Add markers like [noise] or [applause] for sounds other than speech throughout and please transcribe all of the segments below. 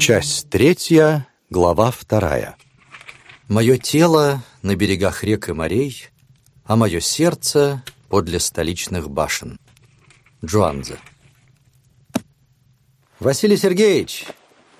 Часть третья, глава вторая. Мое тело на берегах рек и морей, а мое сердце подле столичных башен. Джуанзе. «Василий Сергеевич,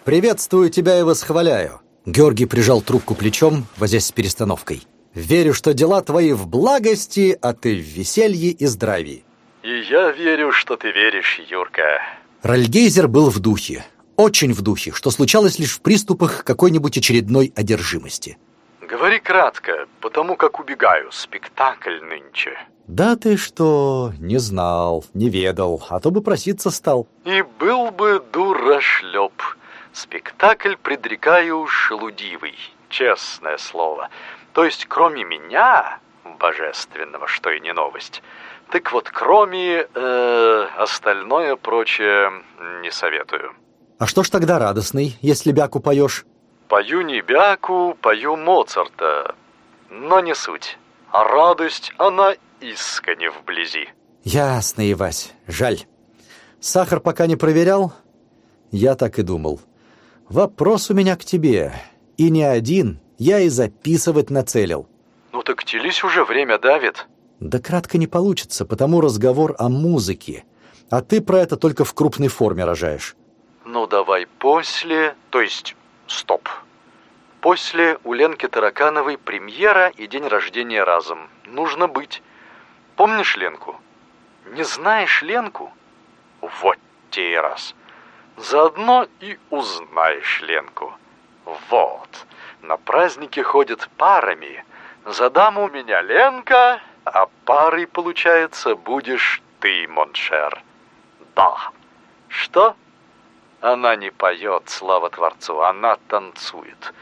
приветствую тебя и восхваляю!» Георгий прижал трубку плечом, возясь с перестановкой. «Верю, что дела твои в благости, а ты в веселье и здравии». «И я верю, что ты веришь, Юрка». Ральгейзер был в духе, очень в духе, что случалось лишь в приступах какой-нибудь очередной одержимости. Говори кратко, потому как убегаю. Спектакль нынче. Да ты что, не знал, не ведал, а то бы проситься стал. И был бы дурашлеп. Спектакль предрекаю шелудивый, честное слово. То есть, кроме меня, божественного, что и не новость, так вот, кроме э, остальное прочее не советую. А что ж тогда радостный, если бяку поешь? Пою не бяку, пою Моцарта. Но не суть. А радость, она искренне вблизи. Ясно, Ивась, жаль. Сахар пока не проверял? Я так и думал. Вопрос у меня к тебе. И не один, я и записывать нацелил. Ну так телись уже, время давит. Да кратко не получится, потому разговор о музыке. А ты про это только в крупной форме рожаешь. Ну давай после, то есть стоп. После у Ленки Таракановой премьера и день рождения разом. Нужно быть. Помнишь Ленку? Не знаешь Ленку? Вот те и раз. Заодно и узнаешь Ленку. Вот. На праздники ходят парами. За даму у меня Ленка, а парой, получается, будешь ты, mon cher. Да. Что? Она не поет, слава Творцу, она танцует.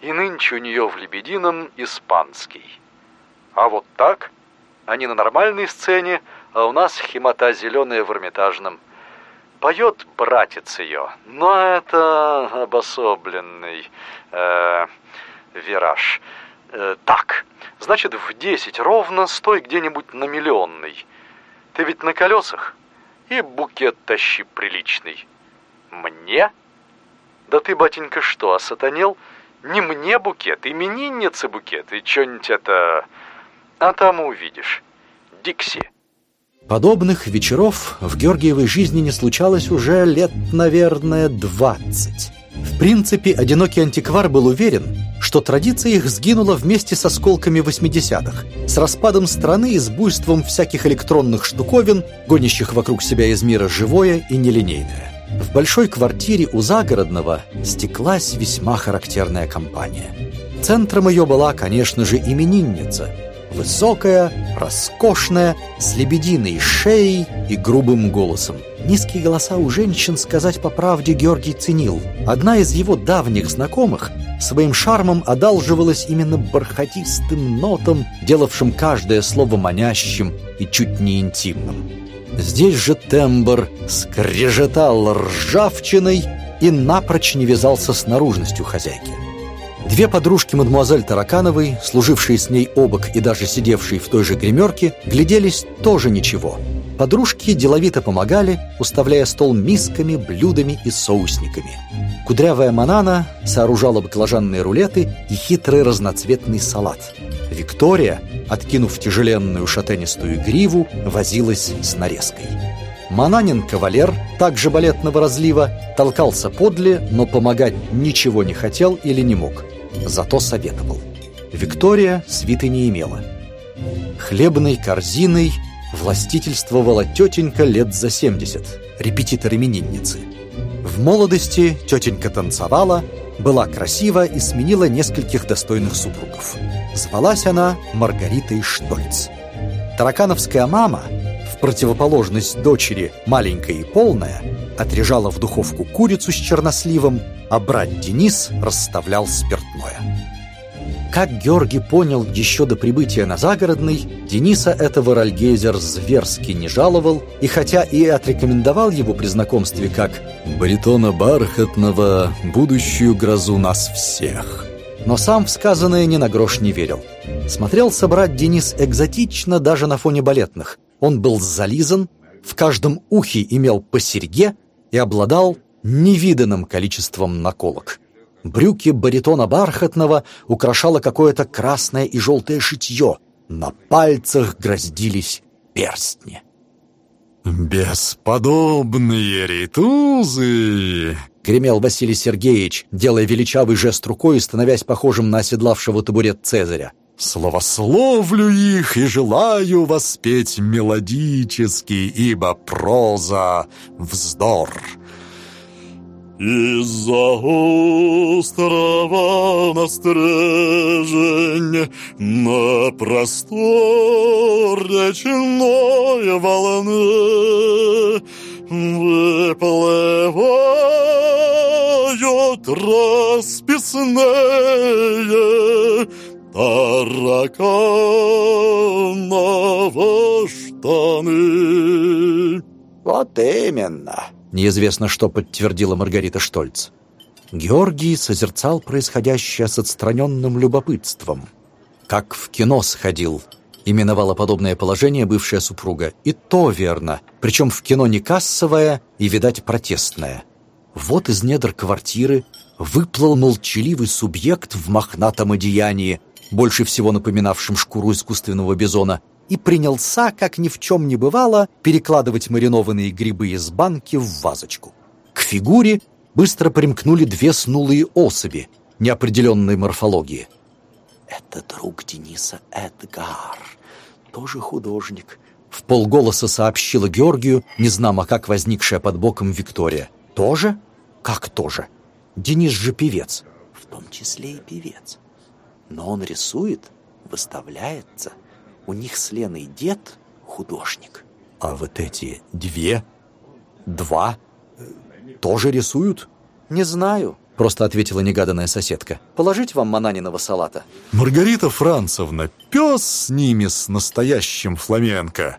И нынче у нее в «Лебедином» испанский. А вот так? Они на нормальной сцене, а у нас химота зеленая в Эрмитажном. Поет братец ее, но это обособленный э, вираж. Э, так, значит, в десять ровно стой где-нибудь на миллионный. Ты ведь на колесах? И букет тащи приличный. Мне? Да ты, батенька, что, осатанел? Не мне букет, имениннице букет, и что-нибудь это... А там увидишь. Дикси. Подобных вечеров в Георгиевой жизни не случалось уже лет, наверное, двадцать. В принципе, одинокий антиквар был уверен, что традиция их сгинула вместе с осколками 80-х, с распадом страны и с буйством всяких электронных штуковин, гонящих вокруг себя из мира живое и нелинейное. В большой квартире у Загородного стеклась весьма характерная компания. Центром ее была, конечно же, именинница. Высокая, роскошная, с лебединой шеей и грубым голосом. Низкие голоса у женщин, сказать по правде, Георгий ценил. Одна из его давних знакомых своим шармом одалживалась именно бархатистым нотом, делавшим каждое слово манящим и чуть не интимным. Здесь же тембр скрежетал ржавчиной и напрочь не вязался с наружностью хозяйки. Две подружки мадемуазель Таракановой, служившие с ней обок и даже сидевшие в той же гримерке, гляделись тоже ничего. Подружки деловито помогали, уставляя стол мисками, блюдами и соусниками. Кудрявая Манана сооружала баклажанные рулеты и хитрый разноцветный салат. Виктория, откинув тяжеленную шатенистую гриву, возилась с нарезкой. Мананин кавалер, также балетного разлива, толкался подле, но помогать ничего не хотел или не мог. Зато советовал. Виктория свиты не имела. Хлебной корзиной властительствовала тетенька лет за 70, репетитор именинницы. В молодости тетенька танцевала, была красива и сменила нескольких достойных супругов. Звалась она Маргаритой Штольц. Таракановская мама, в противоположность дочери, маленькая и полная, отрежала в духовку курицу с черносливом, а брат Денис расставлял спиртное. Как Георгий понял еще до прибытия на загородный, Дениса этого Ральгейзер зверски не жаловал, и хотя и отрекомендовал его при знакомстве как «баритона бархатного, будущую грозу нас всех», но сам в сказанное ни на грош не верил. Смотрелся брат Денис экзотично даже на фоне балетных. Он был зализан, в каждом ухе имел по серьге и обладал невиданным количеством наколок. Брюки баритона бархатного украшало какое-то красное и желтое шитье. На пальцах гроздились перстни. «Бесподобные ритузы!» — гремел Василий Сергеевич, делая величавый жест рукой и становясь похожим на оседлавшего табурет Цезаря. «Словословлю их и желаю воспеть мелодически, ибо проза — вздор». Из-за острова на стрежень На простор речной волны Выплывают расписные Тараканово штаны Вот именно Неизвестно, что подтвердила Маргарита Штольц. Георгий созерцал происходящее с отстраненным любопытством. Как в кино сходил, именовала подобное положение бывшая супруга. И то верно, причем в кино не кассовое и, видать, протестное. Вот из недр квартиры выплыл молчаливый субъект в мохнатом одеянии, больше всего напоминавшем шкуру искусственного бизона, и принялся, как ни в чем не бывало, перекладывать маринованные грибы из банки в вазочку. К фигуре быстро примкнули две снулые особи неопределенной морфологии. «Это друг Дениса Эдгар, тоже художник», — в полголоса сообщила Георгию, незнамо как возникшая под боком Виктория. «Тоже? Как тоже? Денис же певец». «В том числе и певец. Но он рисует, выставляется». У них с Леной дед художник. А вот эти две, два, тоже рисуют? Не знаю, просто ответила негаданная соседка. Положить вам мананиного салата? Маргарита Францевна, пес с ними с настоящим фламенко.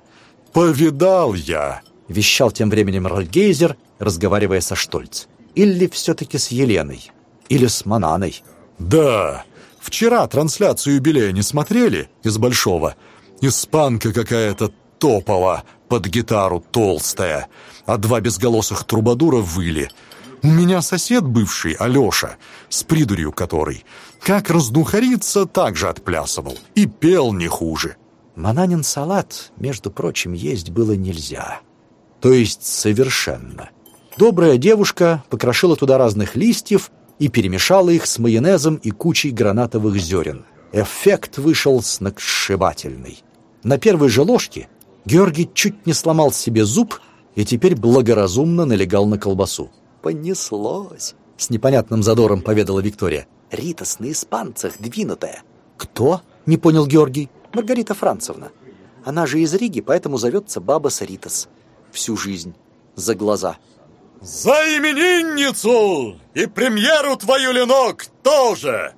Повидал я. Вещал тем временем Рольгейзер, разговаривая со Штольц. Или все-таки с Еленой? Или с Мананой? Да, вчера трансляцию юбилея не смотрели из Большого. Испанка какая-то топала под гитару толстая, а два безголосых трубадура выли. У меня сосед бывший, Алеша, с придурью который, как раздухариться, так же отплясывал и пел не хуже. Мананин салат, между прочим, есть было нельзя. То есть совершенно. Добрая девушка покрошила туда разных листьев и перемешала их с майонезом и кучей гранатовых зерен. Эффект вышел сногсшибательный. На первой же ложке Георгий чуть не сломал себе зуб и теперь благоразумно налегал на колбасу. «Понеслось!» — с непонятным задором поведала Виктория. «Ритас на испанцах двинутая». «Кто?» — не понял Георгий. «Маргарита Францевна. Она же из Риги, поэтому зовется Баба Саритас. Всю жизнь. За глаза». «За именинницу! И премьеру твою, Ленок, тоже!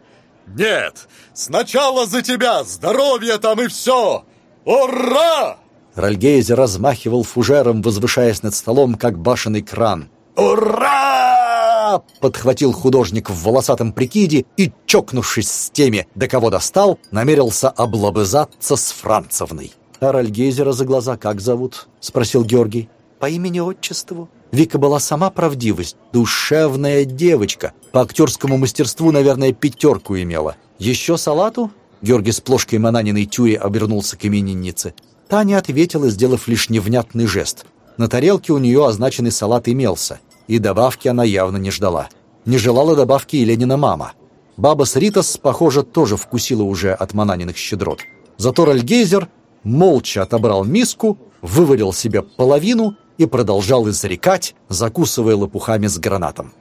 Нет, сначала за тебя, здоровье там и все! «Ура!» Ральгейзе размахивал фужером, возвышаясь над столом, как башенный кран. «Ура!» — подхватил художник в волосатом прикиде и, чокнувшись с теми, до кого достал, намерился облобызаться с Францевной. «А Ральгейзера за глаза как зовут?» — спросил Георгий. «По имени-отчеству». Вика была сама правдивость, душевная девочка. По актерскому мастерству, наверное, пятерку имела. Еще салату? Георгий с плошкой Мананиной тюре обернулся к имениннице. Таня ответила, сделав лишь невнятный жест. На тарелке у нее означенный салат имелся, и добавки она явно не ждала. Не желала добавки и Ленина мама. Баба с Ритас, похоже, тоже вкусила уже от Мананиных щедрот. Зато Ральгейзер молча отобрал миску, вывалил себе половину и продолжал изрекать, закусывая лопухами с гранатом.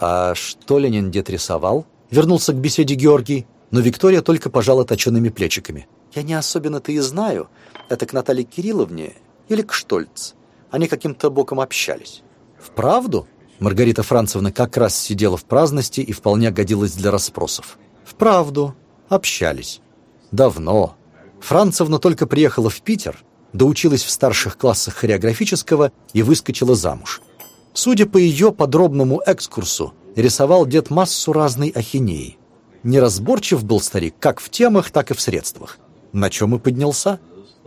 «А что Ленин дед рисовал?» Вернулся к беседе Георгий но Виктория только пожала точеными плечиками. «Я не особенно-то и знаю. Это к Наталье Кирилловне или к Штольц. Они каким-то боком общались». «Вправду?» Маргарита Францевна как раз сидела в праздности и вполне годилась для расспросов. «Вправду. Общались. Давно. Францевна только приехала в Питер, доучилась в старших классах хореографического и выскочила замуж. Судя по ее подробному экскурсу, рисовал дед массу разной ахинеи. Неразборчив был старик как в темах, так и в средствах. На чем и поднялся.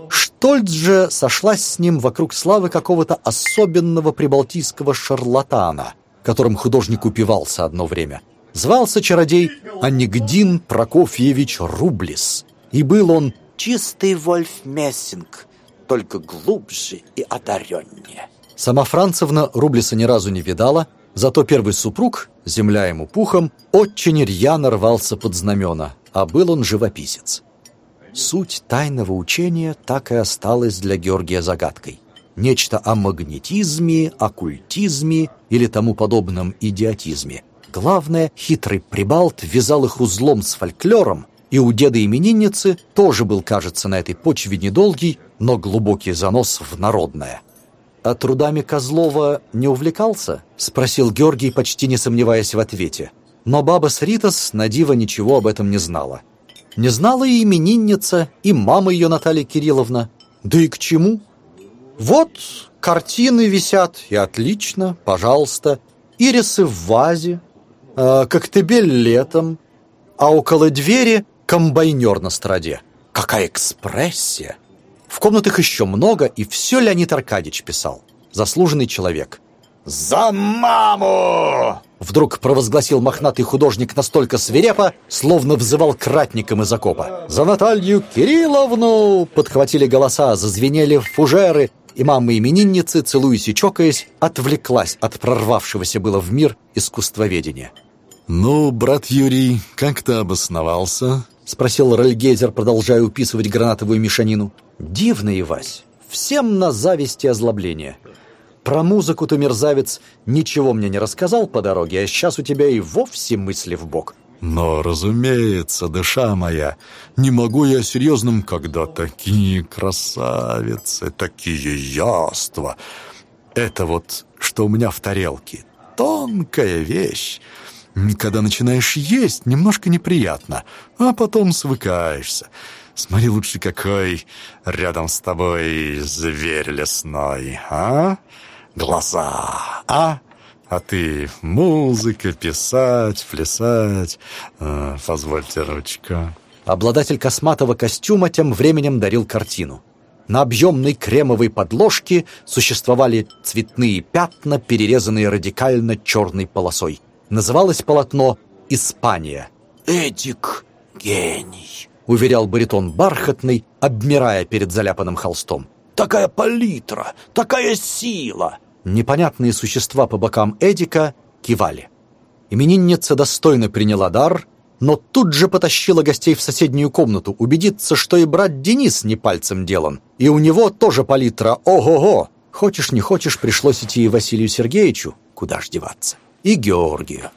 Штольц же сошлась с ним вокруг славы какого-то особенного прибалтийского шарлатана, которым художник упивался одно время. Звался чародей Анигдин Прокофьевич Рублис, и был он чистый Вольф Мессинг, только глубже и одареннее. Сама Францевна Рублиса ни разу не видала, зато первый супруг, земля ему пухом, очень рьяно рвался под знамена, а был он живописец. Суть тайного учения так и осталась для Георгия загадкой. Нечто о магнетизме, оккультизме или тому подобном идиотизме. Главное, хитрый прибалт вязал их узлом с фольклором, и у деда-именинницы тоже был, кажется, на этой почве недолгий, но глубокий занос в народное. «А трудами Козлова не увлекался?» — спросил Георгий, почти не сомневаясь в ответе. Но баба Сритас на диво ничего об этом не знала. Не знала и именинница, и мама ее Наталья Кирилловна. Да и к чему? Вот картины висят, и отлично, пожалуйста. Ирисы в вазе, э, коктебель летом, а около двери комбайнер на стороде. Какая экспрессия! В комнатах еще много, и все Леонид Аркадьевич писал. Заслуженный человек. «За маму!» Вдруг провозгласил мохнатый художник настолько свирепо, словно взывал к ратникам из окопа. «За Наталью Кирилловну!» Подхватили голоса, зазвенели фужеры, и мама-именинницы, целуясь и чокаясь, отвлеклась от прорвавшегося было в мир искусствоведения. «Ну, брат Юрий, как ты обосновался?» — спросил Рольгейзер, продолжая уписывать гранатовую мешанину. «Дивный, Вась, всем на зависть и озлобление. Про музыку-то, мерзавец, ничего мне не рассказал по дороге, а сейчас у тебя и вовсе мысли в бок. Но, разумеется, душа моя, не могу я серьезным, когда такие красавицы, такие яства. Это вот, что у меня в тарелке, тонкая вещь. Когда начинаешь есть, немножко неприятно, а потом свыкаешься. Смотри лучше какой рядом с тобой зверь лесной, а? глаза, а? А ты музыка, писать, плясать. А, позвольте ручка. Обладатель косматого костюма тем временем дарил картину. На объемной кремовой подложке существовали цветные пятна, перерезанные радикально черной полосой. Называлось полотно «Испания». «Эдик — гений», — уверял баритон бархатный, обмирая перед заляпанным холстом. «Такая палитра, такая сила!» Непонятные существа по бокам Эдика кивали. Именинница достойно приняла дар, но тут же потащила гостей в соседнюю комнату убедиться, что и брат Денис не пальцем делан, и у него тоже палитра ого-го. Хочешь не хочешь, пришлось идти и Василию Сергеевичу, куда ж деваться, и Георгию.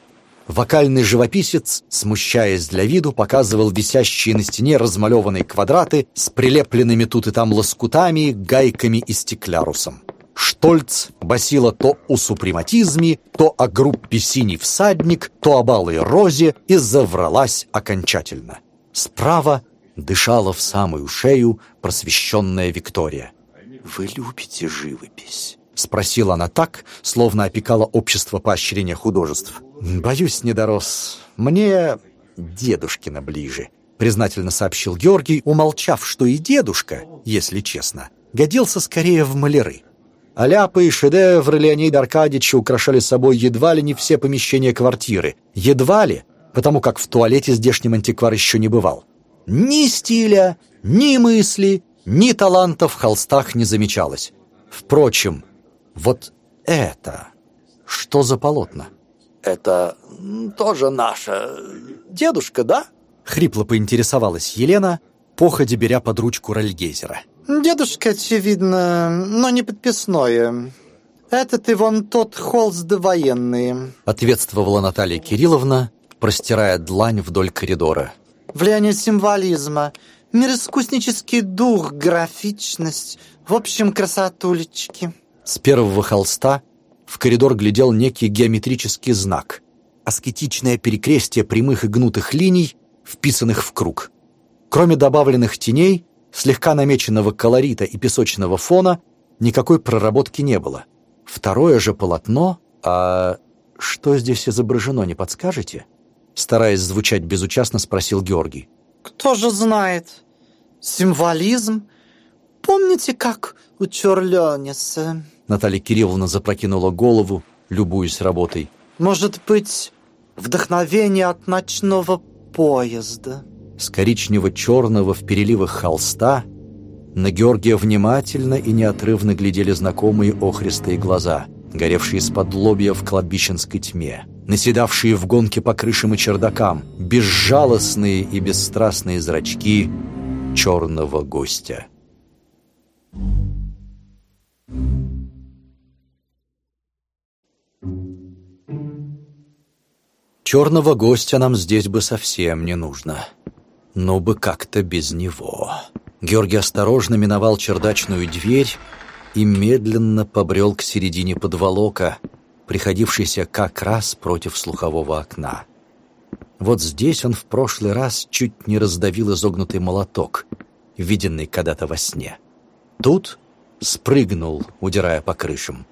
Вокальный живописец, смущаясь для виду, показывал висящие на стене размалеванные квадраты с прилепленными тут и там лоскутами, гайками и стеклярусом. Штольц басила то о супрематизме, то о группе «Синий всадник», то о балой розе и завралась окончательно. Справа дышала в самую шею просвещенная Виктория. «Вы любите живопись?» — спросила она так, словно опекала общество поощрения художеств. «Боюсь, не дорос. Мне дедушкина ближе», — признательно сообщил Георгий, умолчав, что и дедушка, если честно, годился скорее в маляры. Аляпы и шедевры Леонида Аркадьевича украшали собой едва ли не все помещения квартиры. Едва ли, потому как в туалете здешним антиквар еще не бывал. Ни стиля, ни мысли, ни таланта в холстах не замечалось. Впрочем, вот это... Что за полотна? «Это тоже наша дедушка, да?» Хрипло поинтересовалась Елена, походя беря под ручку Рольгейзера. Дедушка, очевидно, но не подписное. Этот и вон тот холст военный. Ответствовала Наталья Кирилловна, простирая длань вдоль коридора. Влияние символизма, мироискуснический дух, графичность, в общем, красотулечки. С первого холста в коридор глядел некий геометрический знак. Аскетичное перекрестие прямых и гнутых линий, вписанных в круг. Кроме добавленных теней, слегка намеченного колорита и песочного фона никакой проработки не было. Второе же полотно... А что здесь изображено, не подскажете? Стараясь звучать безучастно, спросил Георгий. Кто же знает? Символизм? Помните, как у Чорлёниса? Наталья Кирилловна запрокинула голову, любуясь работой. «Может быть, вдохновение от ночного поезда?» С коричнево-черного в переливах холста на Георгия внимательно и неотрывно глядели знакомые охристые глаза, горевшие из-под лобья в кладбищенской тьме, наседавшие в гонке по крышам и чердакам, безжалостные и бесстрастные зрачки черного гостя. Черного гостя нам здесь бы совсем не нужно. Ну бы как-то без него. Георгий осторожно миновал чердачную дверь и медленно побрел к середине подволока, приходившейся как раз против слухового окна. Вот здесь он в прошлый раз чуть не раздавил изогнутый молоток, виденный когда-то во сне. Тут спрыгнул, удирая по крышам.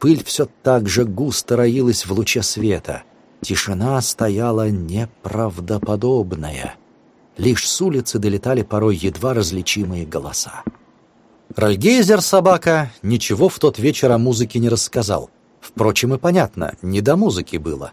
Пыль все так же густо роилась в луче света. Тишина стояла неправдоподобная. Лишь с улицы долетали порой едва различимые голоса. Ральгейзер, собака, ничего в тот вечер о музыке не рассказал. Впрочем, и понятно, не до музыки было.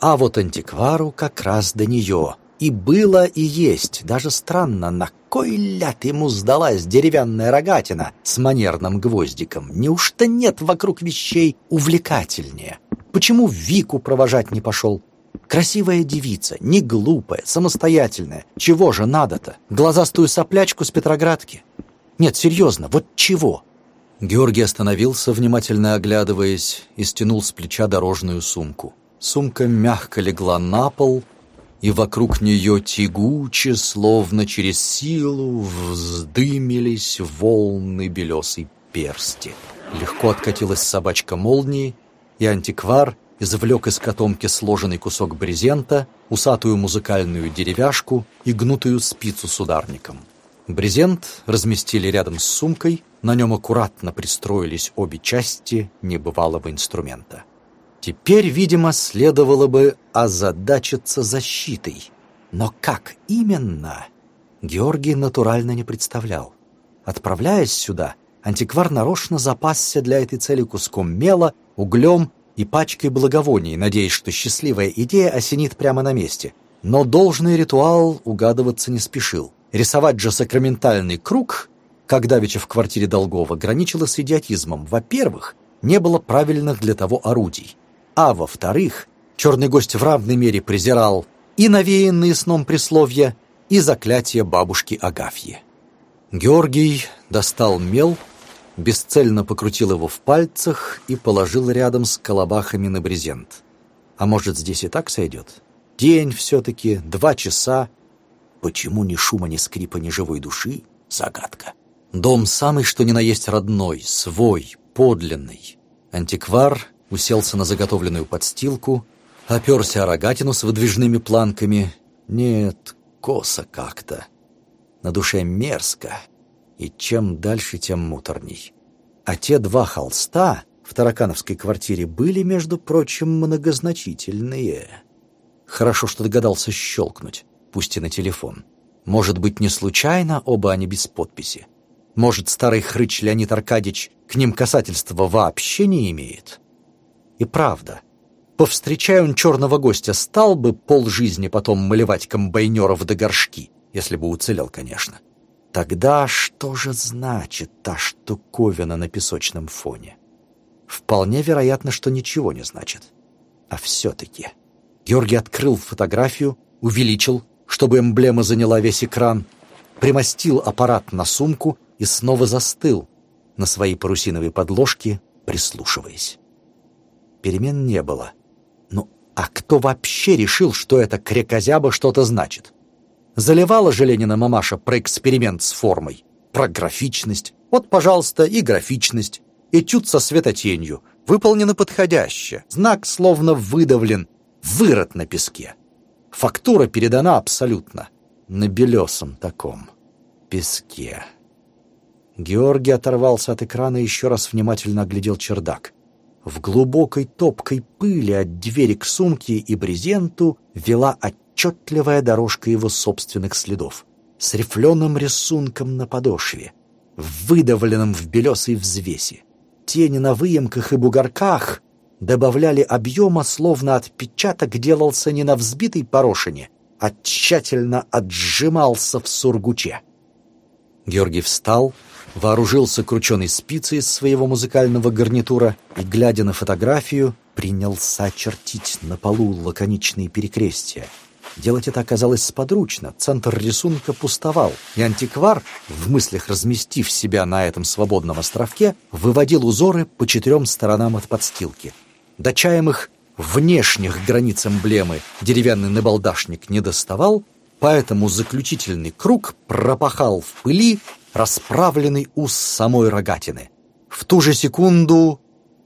А вот антиквару как раз до нее. И было, и есть. Даже странно, на кой ляд ему сдалась деревянная рогатина с манерным гвоздиком? Неужто нет вокруг вещей увлекательнее? Почему Вику провожать не пошел? Красивая девица, не глупая, самостоятельная. Чего же надо-то? Глазастую соплячку с Петроградки? Нет, серьезно, вот чего? Георгий остановился, внимательно оглядываясь, и стянул с плеча дорожную сумку. Сумка мягко легла на пол, и вокруг нее тягуче, словно через силу, вздымились волны белесой персти. Легко откатилась собачка молнии, и антиквар извлек из котомки сложенный кусок брезента, усатую музыкальную деревяшку и гнутую спицу с ударником. Брезент разместили рядом с сумкой, на нем аккуратно пристроились обе части небывалого инструмента. Теперь, видимо, следовало бы озадачиться защитой. Но как именно? Георгий натурально не представлял. Отправляясь сюда, антиквар нарочно запасся для этой цели куском мела, углем и пачкой благовоний, надеясь, что счастливая идея осенит прямо на месте. Но должный ритуал угадываться не спешил. Рисовать же сакраментальный круг, как давеча в квартире Долгова, граничило с идиотизмом. Во-первых, не было правильных для того орудий. А во-вторых, черный гость в равной мере презирал и навеянные сном присловия, и заклятие бабушки Агафьи. Георгий достал мел, бесцельно покрутил его в пальцах и положил рядом с колобахами на брезент. А может, здесь и так сойдет? День все-таки, два часа. Почему ни шума, ни скрипа, ни живой души? Загадка. Дом самый, что ни на есть родной, свой, подлинный. Антиквар уселся на заготовленную подстилку, оперся о рогатину с выдвижными планками. Нет, косо как-то. На душе мерзко и чем дальше, тем муторней. А те два холста в таракановской квартире были, между прочим, многозначительные. Хорошо, что догадался щелкнуть, пусть и на телефон. Может быть, не случайно оба они без подписи? Может, старый хрыч Леонид Аркадьевич к ним касательства вообще не имеет? И правда, повстречая он черного гостя, стал бы полжизни потом малевать комбайнеров до горшки, если бы уцелел, конечно. Тогда что же значит та штуковина на песочном фоне? Вполне вероятно, что ничего не значит. А все-таки... Георгий открыл фотографию, увеличил, чтобы эмблема заняла весь экран, примостил аппарат на сумку и снова застыл на своей парусиновой подложке, прислушиваясь. Перемен не было. Ну, а кто вообще решил, что это крекозяба что-то значит? Заливала же Ленина мамаша про эксперимент с формой, про графичность. Вот, пожалуйста, и графичность. Этюд со светотенью. Выполнено подходяще. Знак словно выдавлен. Вырод на песке. Фактура передана абсолютно. На белесом таком. Песке. Георгий оторвался от экрана и еще раз внимательно оглядел чердак. В глубокой топкой пыли от двери к сумке и брезенту вела от отчетливая дорожка его собственных следов, с рифленым рисунком на подошве, выдавленным в белесой взвеси. Тени на выемках и бугорках добавляли объема, словно отпечаток делался не на взбитой порошине, а тщательно отжимался в сургуче. Георгий встал, вооружился крученой спицей из своего музыкального гарнитура и, глядя на фотографию, принялся чертить на полу лаконичные перекрестия. Делать это оказалось сподручно, центр рисунка пустовал, и антиквар, в мыслях разместив себя на этом свободном островке, выводил узоры по четырем сторонам от подстилки. До чаемых внешних границ эмблемы деревянный набалдашник не доставал, поэтому заключительный круг пропахал в пыли расправленный ус самой рогатины. В ту же секунду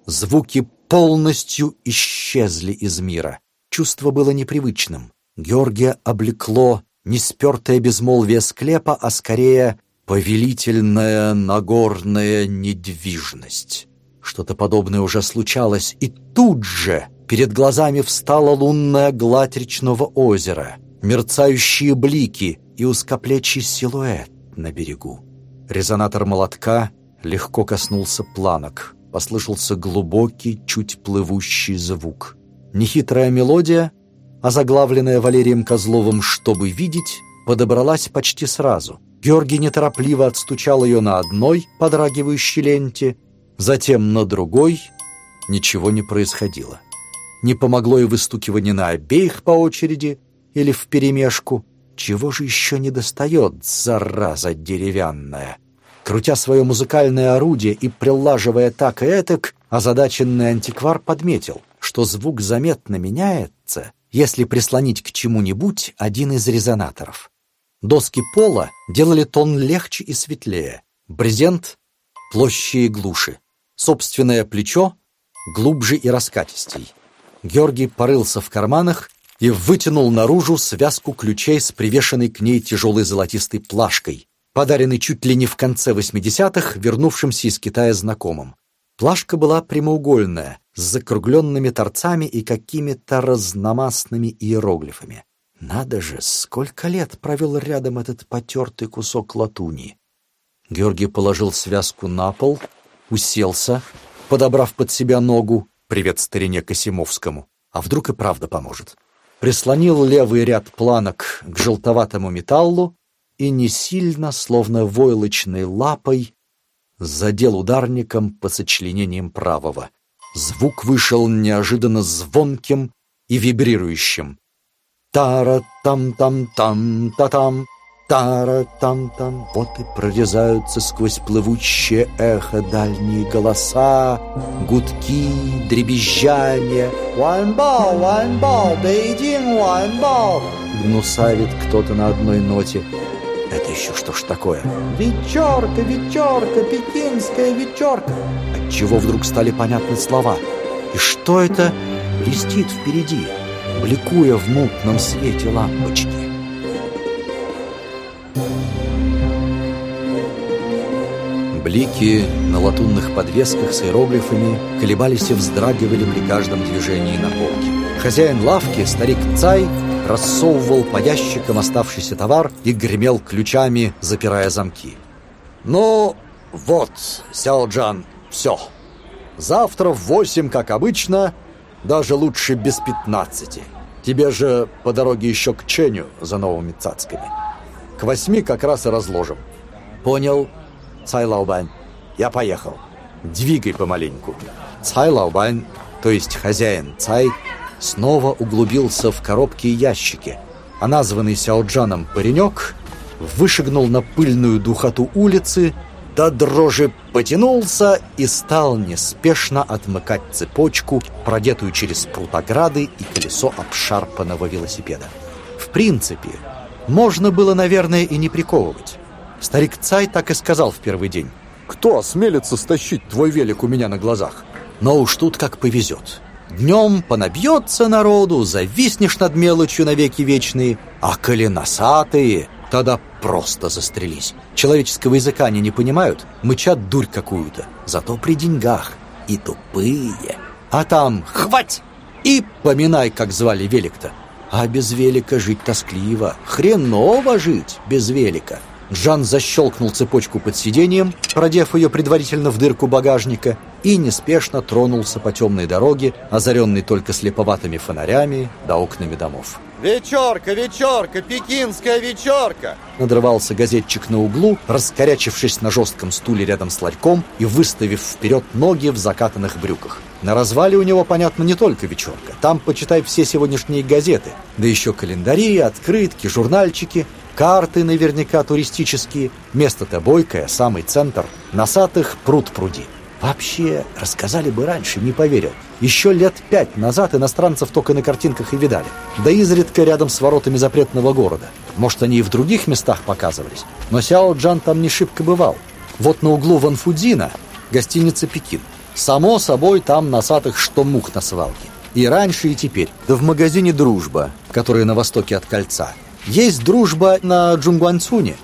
звуки полностью исчезли из мира. Чувство было непривычным. Георгия облекло не спертое безмолвие склепа, а скорее повелительная нагорная недвижность. Что-то подобное уже случалось, и тут же перед глазами встала лунная гладь речного озера, мерцающие блики и узкоплечий силуэт на берегу. Резонатор молотка легко коснулся планок. Послышался глубокий, чуть плывущий звук. Нехитрая мелодия, озаглавленная Валерием Козловым «Чтобы видеть», подобралась почти сразу. Георгий неторопливо отстучал ее на одной подрагивающей ленте, затем на другой. Ничего не происходило. Не помогло и выстукивание на обеих по очереди или вперемешку. Чего же еще не достает, зараза деревянная? Крутя свое музыкальное орудие и прилаживая так и этак, озадаченный антиквар подметил, что звук заметно меняется, если прислонить к чему-нибудь один из резонаторов. Доски пола делали тон легче и светлее, брезент — площади и глуши, собственное плечо — глубже и раскатистей. Георгий порылся в карманах и вытянул наружу связку ключей с привешенной к ней тяжелой золотистой плашкой, подаренной чуть ли не в конце 80-х вернувшимся из Китая знакомым. Плашка была прямоугольная, с закругленными торцами и какими-то разномастными иероглифами. Надо же, сколько лет провел рядом этот потертый кусок латуни. Георгий положил связку на пол, уселся, подобрав под себя ногу, привет старине Косимовскому, а вдруг и правда поможет прислонил левый ряд планок к желтоватому металлу и не сильно, словно войлочной лапой, задел ударником по сочленениям правого. Звук вышел неожиданно звонким и вибрирующим. Тара-там-там-там-та-там, Тара-там-там, вот и прорезаются сквозь плывущее эхо дальние голоса, гудки, дребезжание. «Ванбао, Ванбао, Бейдин, Ванбао!» Гнусавит кто-то на одной ноте. Это еще что ж такое? «Вечерка, вечерка, пекинская вечерка!» Отчего вдруг стали понятны слова? И что это блестит впереди, бликуя в мутном свете лампочки? Блики на латунных подвесках с иероглифами колебались и вздрагивали при каждом движении на полке. Хозяин лавки, старик Цай, рассовывал по ящикам оставшийся товар и гремел ключами, запирая замки. «Ну, вот, Сяо-Джан, все. Завтра в восемь, как обычно, даже лучше без пятнадцати. Тебе же по дороге еще к Ченю за новыми цацками. К восьми как раз и разложим». «Понял», Цай Лаобань, я поехал. Двигай помаленьку. Цай Лаобань, то есть хозяин Цай, снова углубился в коробки и ящики, а названный Сяоджаном паренек вышагнул на пыльную духоту улицы, до дрожи потянулся и стал неспешно отмыкать цепочку, продетую через прут ограды и колесо обшарпанного велосипеда. В принципе, можно было, наверное, и не приковывать. Старик Цай так и сказал в первый день. «Кто осмелится стащить твой велик у меня на глазах?» Но уж тут как повезет. Днем понабьется народу, зависнешь над мелочью навеки вечные, а коли носатые, тогда просто застрелись. Человеческого языка они не понимают, мычат дурь какую-то, зато при деньгах и тупые. А там «хвать!» и поминай, как звали велик-то. А без велика жить тоскливо, хреново жить без велика. Джан защелкнул цепочку под сиденьем, продев ее предварительно в дырку багажника, и неспешно тронулся по темной дороге, озаренной только слеповатыми фонарями да окнами домов. «Вечерка, вечерка, пекинская вечерка!» Надрывался газетчик на углу, раскорячившись на жестком стуле рядом с ларьком и выставив вперед ноги в закатанных брюках. На развале у него, понятно, не только вечерка. Там, почитай, все сегодняшние газеты. Да еще календари, открытки, журнальчики, карты наверняка туристические. Место-то бойкое, самый центр. Носатых пруд пруди. Вообще, рассказали бы раньше, не поверил. Еще лет пять назад иностранцев только на картинках и видали. Да изредка рядом с воротами запретного города. Может, они и в других местах показывались. Но Сяо Джан там не шибко бывал. Вот на углу Ванфудина гостиница «Пекин». Само собой, там носатых что мух на свалке. И раньше, и теперь. Да в магазине «Дружба», который на востоке от кольца. Есть «Дружба» на Джунгуанцуне.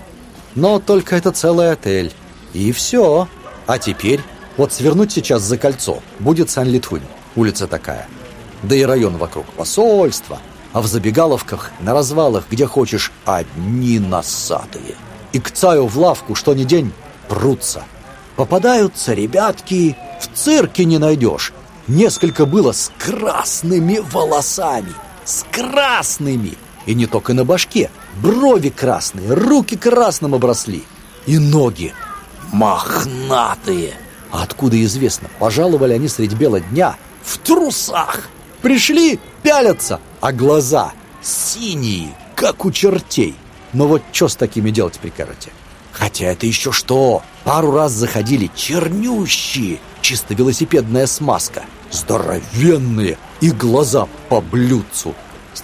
Но только это целый отель. И все. А теперь вот свернуть сейчас за кольцо будет Сан-Литхунь, улица такая. Да и район вокруг посольства. А в забегаловках, на развалах, где хочешь, одни носатые. И к цаю в лавку, что ни день, прутся. Попадаются ребятки, в цирке не найдешь. Несколько было с красными волосами. С красными! И не только на башке. Брови красные, руки красным обросли. И ноги мохнатые. А откуда известно, пожаловали они средь бела дня в трусах. Пришли, пялятся, а глаза синие, как у чертей. Но вот что с такими делать прикажете? Хотя это еще что? Пару раз заходили чернющие, чисто велосипедная смазка, здоровенные и глаза по блюдцу.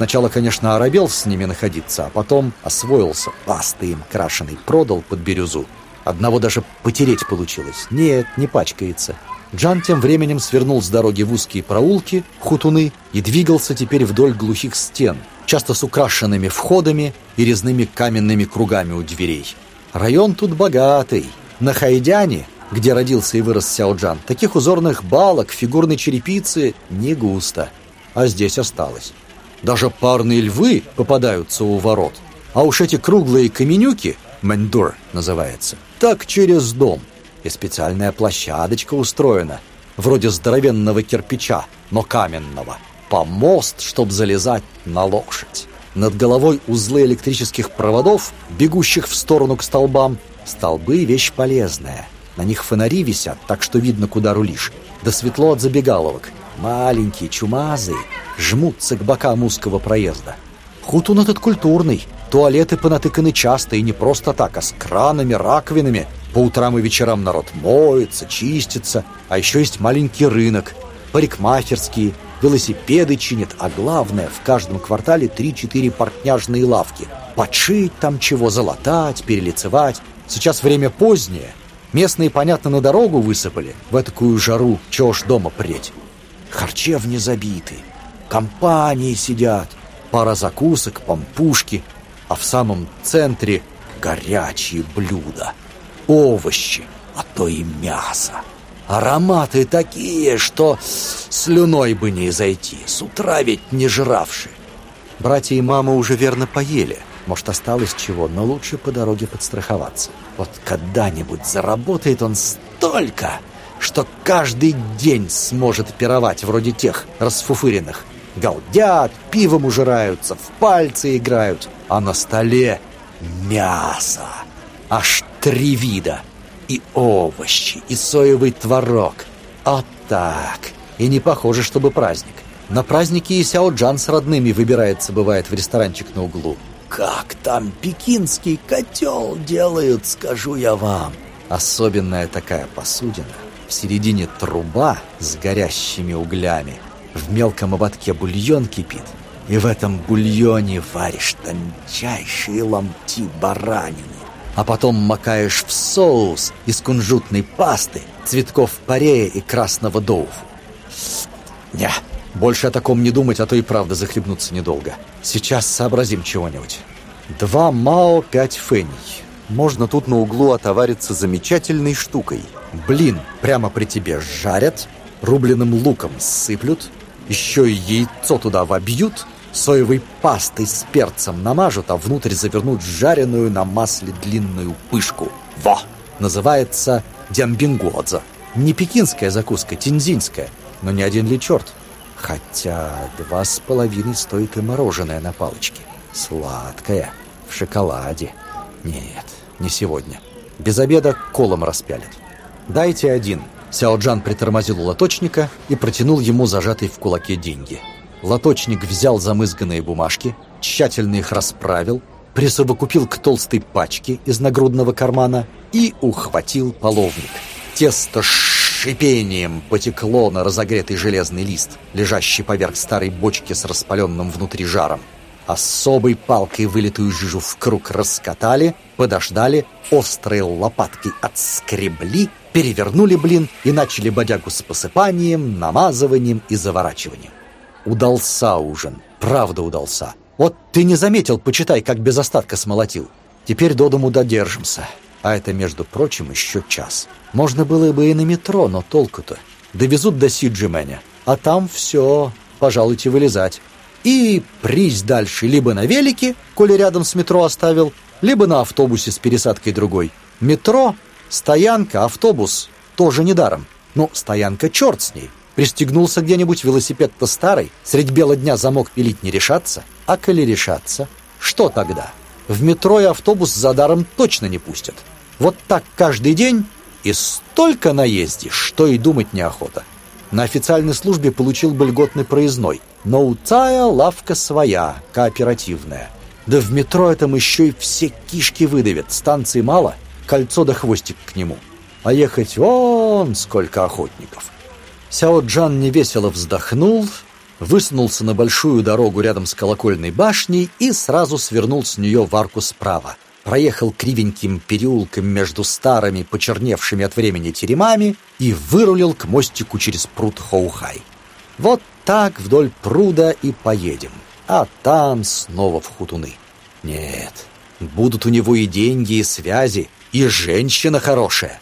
Сначала, конечно, оробел с ними находиться, а потом освоился, пасты им крашеный продал под бирюзу. Одного даже потереть получилось. Нет, не пачкается. Джан тем временем свернул с дороги в узкие проулки, хутуны, и двигался теперь вдоль глухих стен, часто с украшенными входами и резными каменными кругами у дверей. Район тут богатый. На Хайдяне, где родился и вырос Сяо Джан, таких узорных балок, фигурной черепицы не густо. А здесь осталось. Даже парные львы попадаются у ворот. А уж эти круглые каменюки, мендур называется, так через дом. И специальная площадочка устроена, вроде здоровенного кирпича, но каменного. Помост, чтоб залезать на лошадь. Над головой узлы электрических проводов, бегущих в сторону к столбам. Столбы — вещь полезная. На них фонари висят, так что видно, куда рулишь. Да светло от забегаловок. Маленькие, чумазые, жмутся к бокам узкого проезда. Хутун этот культурный. Туалеты понатыканы часто и не просто так, а с кранами, раковинами. По утрам и вечерам народ моется, чистится. А еще есть маленький рынок, парикмахерские, велосипеды чинят, а главное, в каждом квартале 3-4 портняжные лавки. Подшить там чего, залатать, перелицевать. Сейчас время позднее. Местные, понятно, на дорогу высыпали. В такую жару, чего ж дома преть. Харчевни забиты, компании сидят, пара закусок, помпушки, а в самом центре горячие блюда, овощи, а то и мясо. Ароматы такие, что слюной бы не зайти, с утра ведь не жравши. Братья и мама уже верно поели, может, осталось чего, но лучше по дороге подстраховаться. Вот когда-нибудь заработает он столько, что каждый день сможет пировать вроде тех расфуфыренных. Галдят, пивом ужираются, в пальцы играют, а на столе мясо. Аж три вида. И овощи, и соевый творог. А так. И не похоже, чтобы праздник. На праздники и Сяо Джан с родными выбирается, бывает, в ресторанчик на углу. Как там пекинский котел делают, скажу я вам. Особенная такая посудина. В середине труба с горящими углями. В мелком ободке бульон кипит. И в этом бульоне варишь тончайшие ломти баранины. А потом макаешь в соус из кунжутной пасты, цветков парея и красного доуфу. Не, больше о таком не думать, а то и правда захлебнуться недолго. Сейчас сообразим чего-нибудь. Два мао, пять феней. Можно тут на углу отовариться замечательной штукой. Блин, прямо при тебе жарят, рубленым луком сыплют, еще и яйцо туда вобьют, Соевой пастой с перцем намажут, а внутрь завернут жареную на масле длинную пышку. Во! Называется дямбингуодза. Не пекинская закуска, тинзинская, но не один ли черт. Хотя два с половиной стоит и мороженое на палочке. Сладкое, в шоколаде. Нет, не сегодня. Без обеда колом распялят. «Дайте один». Сяоджан притормозил у лоточника и протянул ему зажатый в кулаке деньги. Лоточник взял замызганные бумажки, тщательно их расправил, присовокупил к толстой пачке из нагрудного кармана и ухватил половник. Тесто шипением потекло на разогретый железный лист, лежащий поверх старой бочки с распаленным внутри жаром. Особой палкой вылитую жижу в круг раскатали, подождали, острой лопаткой отскребли, перевернули блин и начали бодягу с посыпанием, намазыванием и заворачиванием. Удался ужин, правда удался. Вот ты не заметил, почитай, как без остатка смолотил. Теперь до дому додержимся. А это, между прочим, еще час. Можно было бы и на метро, но толку-то. Довезут до Сиджименя, а там все, пожалуйте вылезать. И прись дальше либо на велике, коли рядом с метро оставил, либо на автобусе с пересадкой другой. Метро, стоянка, автобус тоже недаром. Ну, стоянка черт с ней. Пристегнулся где-нибудь велосипед-то старый, средь бела дня замок пилить не решаться. А коли решаться, что тогда? В метро и автобус за даром точно не пустят. Вот так каждый день и столько наездишь, что и думать неохота. На официальной службе получил бы льготный проездной, но у Тая лавка своя, кооперативная. Да в метро этом еще и все кишки выдавят, станции мало, кольцо да хвостик к нему. А ехать вон сколько охотников. Сяо Джан невесело вздохнул, высунулся на большую дорогу рядом с колокольной башней и сразу свернул с нее в арку справа проехал кривеньким переулком между старыми, почерневшими от времени теремами и вырулил к мостику через пруд Хоухай. Вот так вдоль пруда и поедем, а там снова в хутуны. Нет, будут у него и деньги, и связи, и женщина хорошая.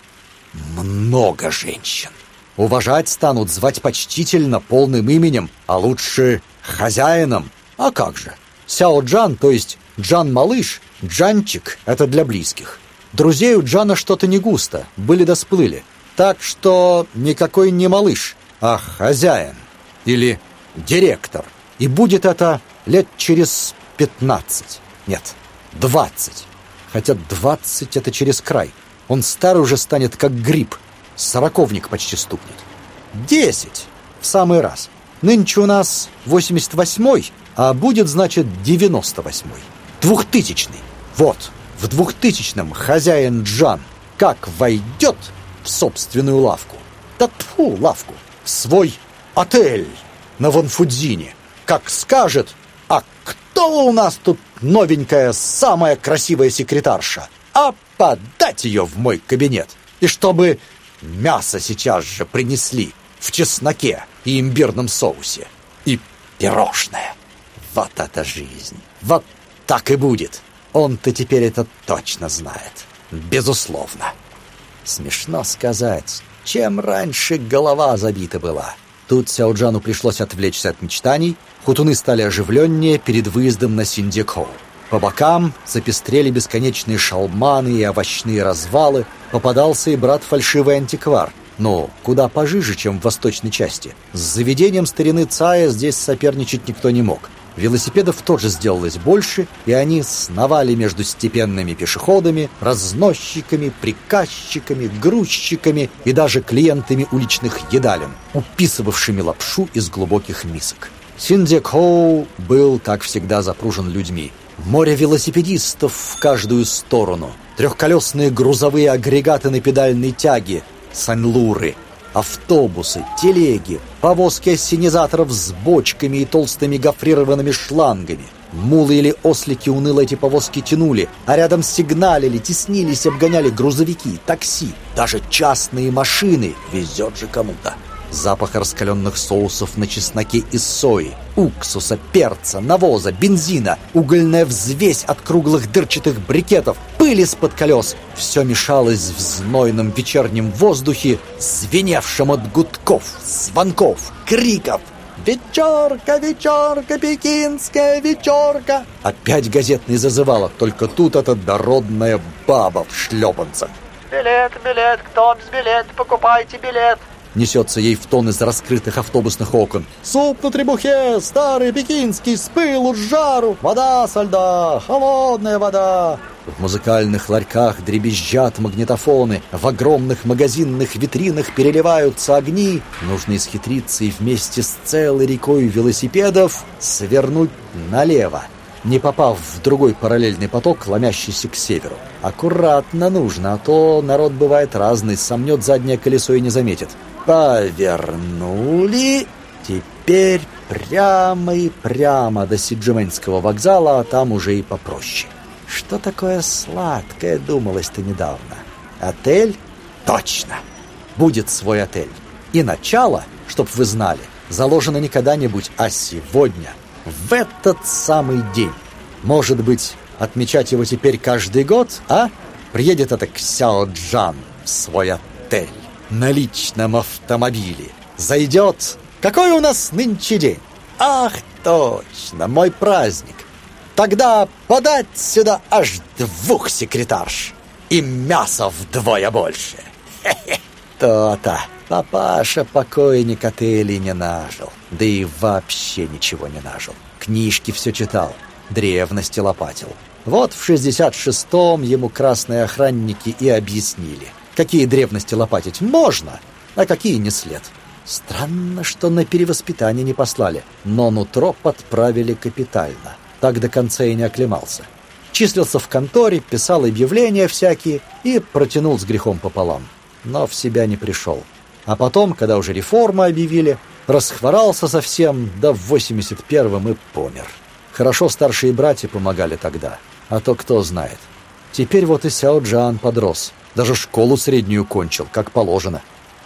Много женщин. Уважать станут, звать почтительно, полным именем, а лучше хозяином. А как же? Сяо Джан, то есть Джан Малыш, Джанчик — это для близких. Друзей у Джана что-то не густо, были да сплыли. Так что никакой не малыш, а хозяин или директор. И будет это лет через пятнадцать. Нет, двадцать. Хотя двадцать — это через край. Он старый уже станет как гриб. Сороковник почти стукнет. Десять в самый раз. Нынче у нас восемьдесят восьмой, а будет, значит, девяносто восьмой. Двухтысячный. Вот, в двухтысячном хозяин Джан как войдет в собственную лавку, да тьфу, лавку, в свой отель на Ванфудзине, как скажет, а кто у нас тут новенькая, самая красивая секретарша? А подать ее в мой кабинет, и чтобы мясо сейчас же принесли в чесноке и имбирном соусе, и пирожное. Вот это жизнь, вот так и будет. Он-то теперь это точно знает. Безусловно. Смешно сказать, чем раньше голова забита была. Тут Сяоджану пришлось отвлечься от мечтаний. Хутуны стали оживленнее перед выездом на Синдикоу. По бокам запестрели бесконечные шалманы и овощные развалы. Попадался и брат фальшивый антиквар. Но куда пожиже, чем в восточной части. С заведением старины Цая здесь соперничать никто не мог. Велосипедов тоже сделалось больше, и они сновали между степенными пешеходами, разносчиками, приказчиками, грузчиками и даже клиентами уличных едалин, уписывавшими лапшу из глубоких мисок. Синдекоу был, как всегда, запружен людьми. Море велосипедистов в каждую сторону, трехколесные грузовые агрегаты на педальной тяге, санлуры — Автобусы, телеги, повозки ассенизаторов с бочками и толстыми гофрированными шлангами. Мулы или ослики уныло эти повозки тянули, а рядом сигналили, теснились, обгоняли грузовики, такси, даже частные машины. Везет же кому-то. Запах раскаленных соусов на чесноке из сои, уксуса, перца, навоза, бензина, угольная взвесь от круглых дырчатых брикетов, пыль из-под колес. Все мешалось в знойном вечернем воздухе, звеневшем от гудков, звонков, криков, «Вечерка, вечерка, пекинская вечерка!» Опять газетный зазывала, только тут эта дородная баба в шлепанцах. «Билет, билет, кто без билет, покупайте билет!» Несется ей в тон из раскрытых автобусных окон. «Суп на требухе, старый пекинский, с пылу, с жару, вода со льда, холодная вода!» В музыкальных ларьках дребезжат магнитофоны, в огромных магазинных витринах переливаются огни. Нужно исхитриться и вместе с целой рекой велосипедов свернуть налево, не попав в другой параллельный поток, ломящийся к северу. Аккуратно нужно, а то народ бывает разный, сомнет заднее колесо и не заметит. Повернули. Теперь прямо и прямо до Сиджименского вокзала, а там уже и попроще. Что такое сладкое, думалось-то недавно? Отель? Точно! Будет свой отель. И начало, чтоб вы знали, заложено не когда-нибудь, а сегодня, в этот самый день. Может быть, отмечать его теперь каждый год, а? Приедет это Ксяо Джан в свой отель на личном автомобиле. Зайдет. Какой у нас нынче день? Ах, точно, мой праздник. Тогда подать сюда аж двух секретарш. И мяса вдвое больше. [laughs] То-то. Папаша покойник отели не нажил. Да и вообще ничего не нажил. Книжки все читал. Древности лопатил. Вот в 66-м ему красные охранники и объяснили, какие древности лопатить можно, а какие не след. Странно, что на перевоспитание не послали, но нутро подправили капитально так до конца и не оклемался. Числился в конторе, писал объявления всякие и протянул с грехом пополам. Но в себя не пришел. А потом, когда уже реформы объявили, расхворался совсем, да в 81-м и помер. Хорошо старшие братья помогали тогда, а то кто знает. Теперь вот и Сяо Джан подрос, даже школу среднюю кончил, как положено.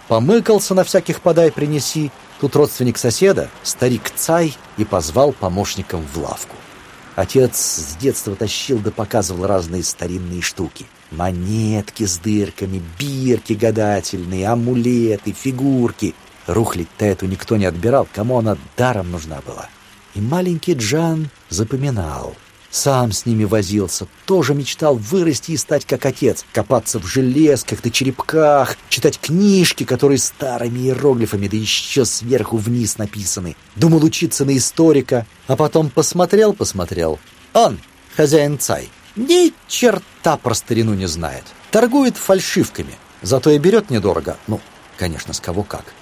Помыкался на всяких подай принеси, тут родственник соседа, старик Цай, и позвал помощником в лавку. Отец с детства тащил да показывал разные старинные штуки. Монетки с дырками, бирки гадательные, амулеты, фигурки. Рухлить-то эту никто не отбирал, кому она даром нужна была. И маленький Джан запоминал. Сам с ними возился, тоже мечтал вырасти и стать как отец, копаться в железках да черепках, читать книжки, которые старыми иероглифами, да еще сверху вниз написаны. Думал учиться на историка, а потом посмотрел-посмотрел. Он, хозяин Цай, ни черта про старину не знает. Торгует фальшивками, зато и берет недорого. Ну, конечно, с кого как.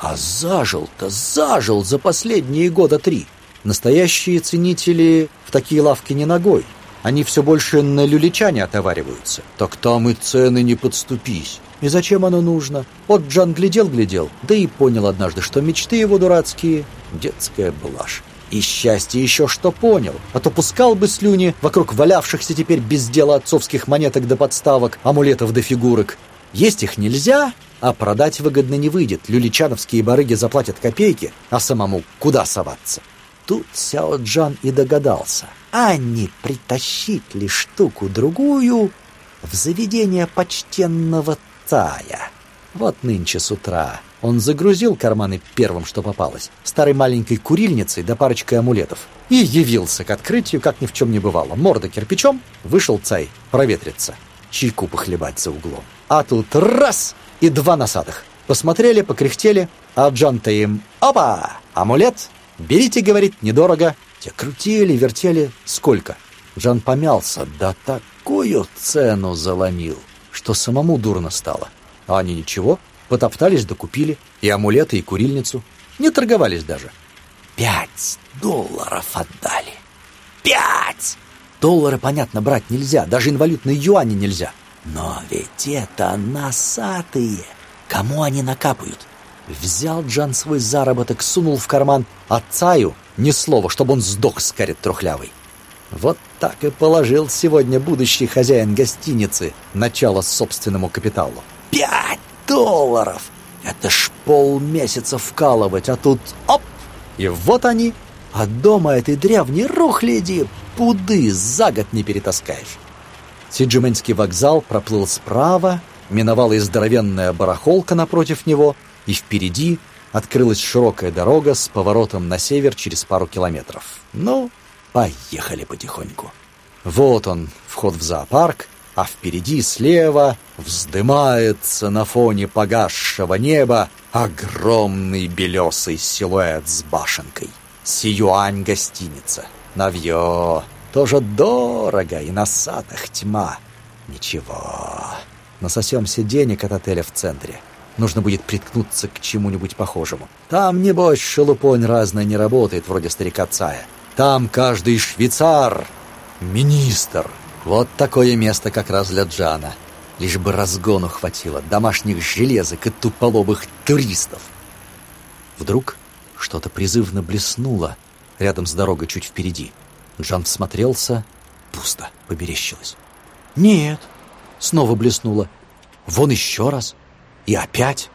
А зажил-то, зажил за последние года три. Настоящие ценители в такие лавки не ногой. Они все больше на люличане отовариваются. Так там и цены не подступись. И зачем оно нужно? Вот Джан глядел-глядел, да и понял однажды, что мечты его дурацкие — детская блажь. И счастье еще что понял, а то пускал бы слюни вокруг валявшихся теперь без дела отцовских монеток до подставок, амулетов до фигурок. Есть их нельзя, а продать выгодно не выйдет. Люличановские барыги заплатят копейки, а самому куда соваться? Тут Сяо Джан и догадался, а не притащить ли штуку-другую в заведение почтенного Тая. Вот нынче с утра он загрузил карманы первым, что попалось, старой маленькой курильницей да парочкой амулетов, и явился к открытию, как ни в чем не бывало. Морда кирпичом, вышел Цай проветриться, чайку похлебать за углом. А тут раз и два насадах. Посмотрели, покряхтели, а Джан-то им «Опа! Амулет! «Берите, — говорит, — недорого». Те крутили, вертели. Сколько? Жан помялся, да такую цену заломил, что самому дурно стало. А они ничего, потоптались докупили и амулеты, и курильницу. Не торговались даже. Пять долларов отдали. Пять! Доллары, понятно, брать нельзя, даже инвалютные юани нельзя. Но ведь это носатые. Кому они накапают? Взял Джан свой заработок, сунул в карман, а Цаю ни слова, чтобы он сдох, скорит трухлявый. Вот так и положил сегодня будущий хозяин гостиницы начало собственному капиталу. Пять долларов! Это ж полмесяца вкалывать, а тут оп! И вот они, а дома этой древней рухляди пуды за год не перетаскаешь. Сиджименский вокзал проплыл справа, миновала и здоровенная барахолка напротив него — и впереди открылась широкая дорога с поворотом на север через пару километров. Ну, поехали потихоньку. Вот он, вход в зоопарк, а впереди слева вздымается на фоне погасшего неба огромный белесый силуэт с башенкой. Сиюань гостиница. Навье. Тоже дорого, и на садах тьма. Ничего. Насосемся денег от отеля в центре. Нужно будет приткнуться к чему-нибудь похожему. Там, небось, шелупонь разная не работает, вроде старика Цая. Там каждый швейцар — министр. Вот такое место как раз для Джана. Лишь бы разгону хватило, домашних железок и туполобых туристов. Вдруг что-то призывно блеснуло рядом с дорогой чуть впереди. Джан всмотрелся. Пусто, поберещилось. «Нет!» Снова блеснуло. «Вон еще раз!» И опять.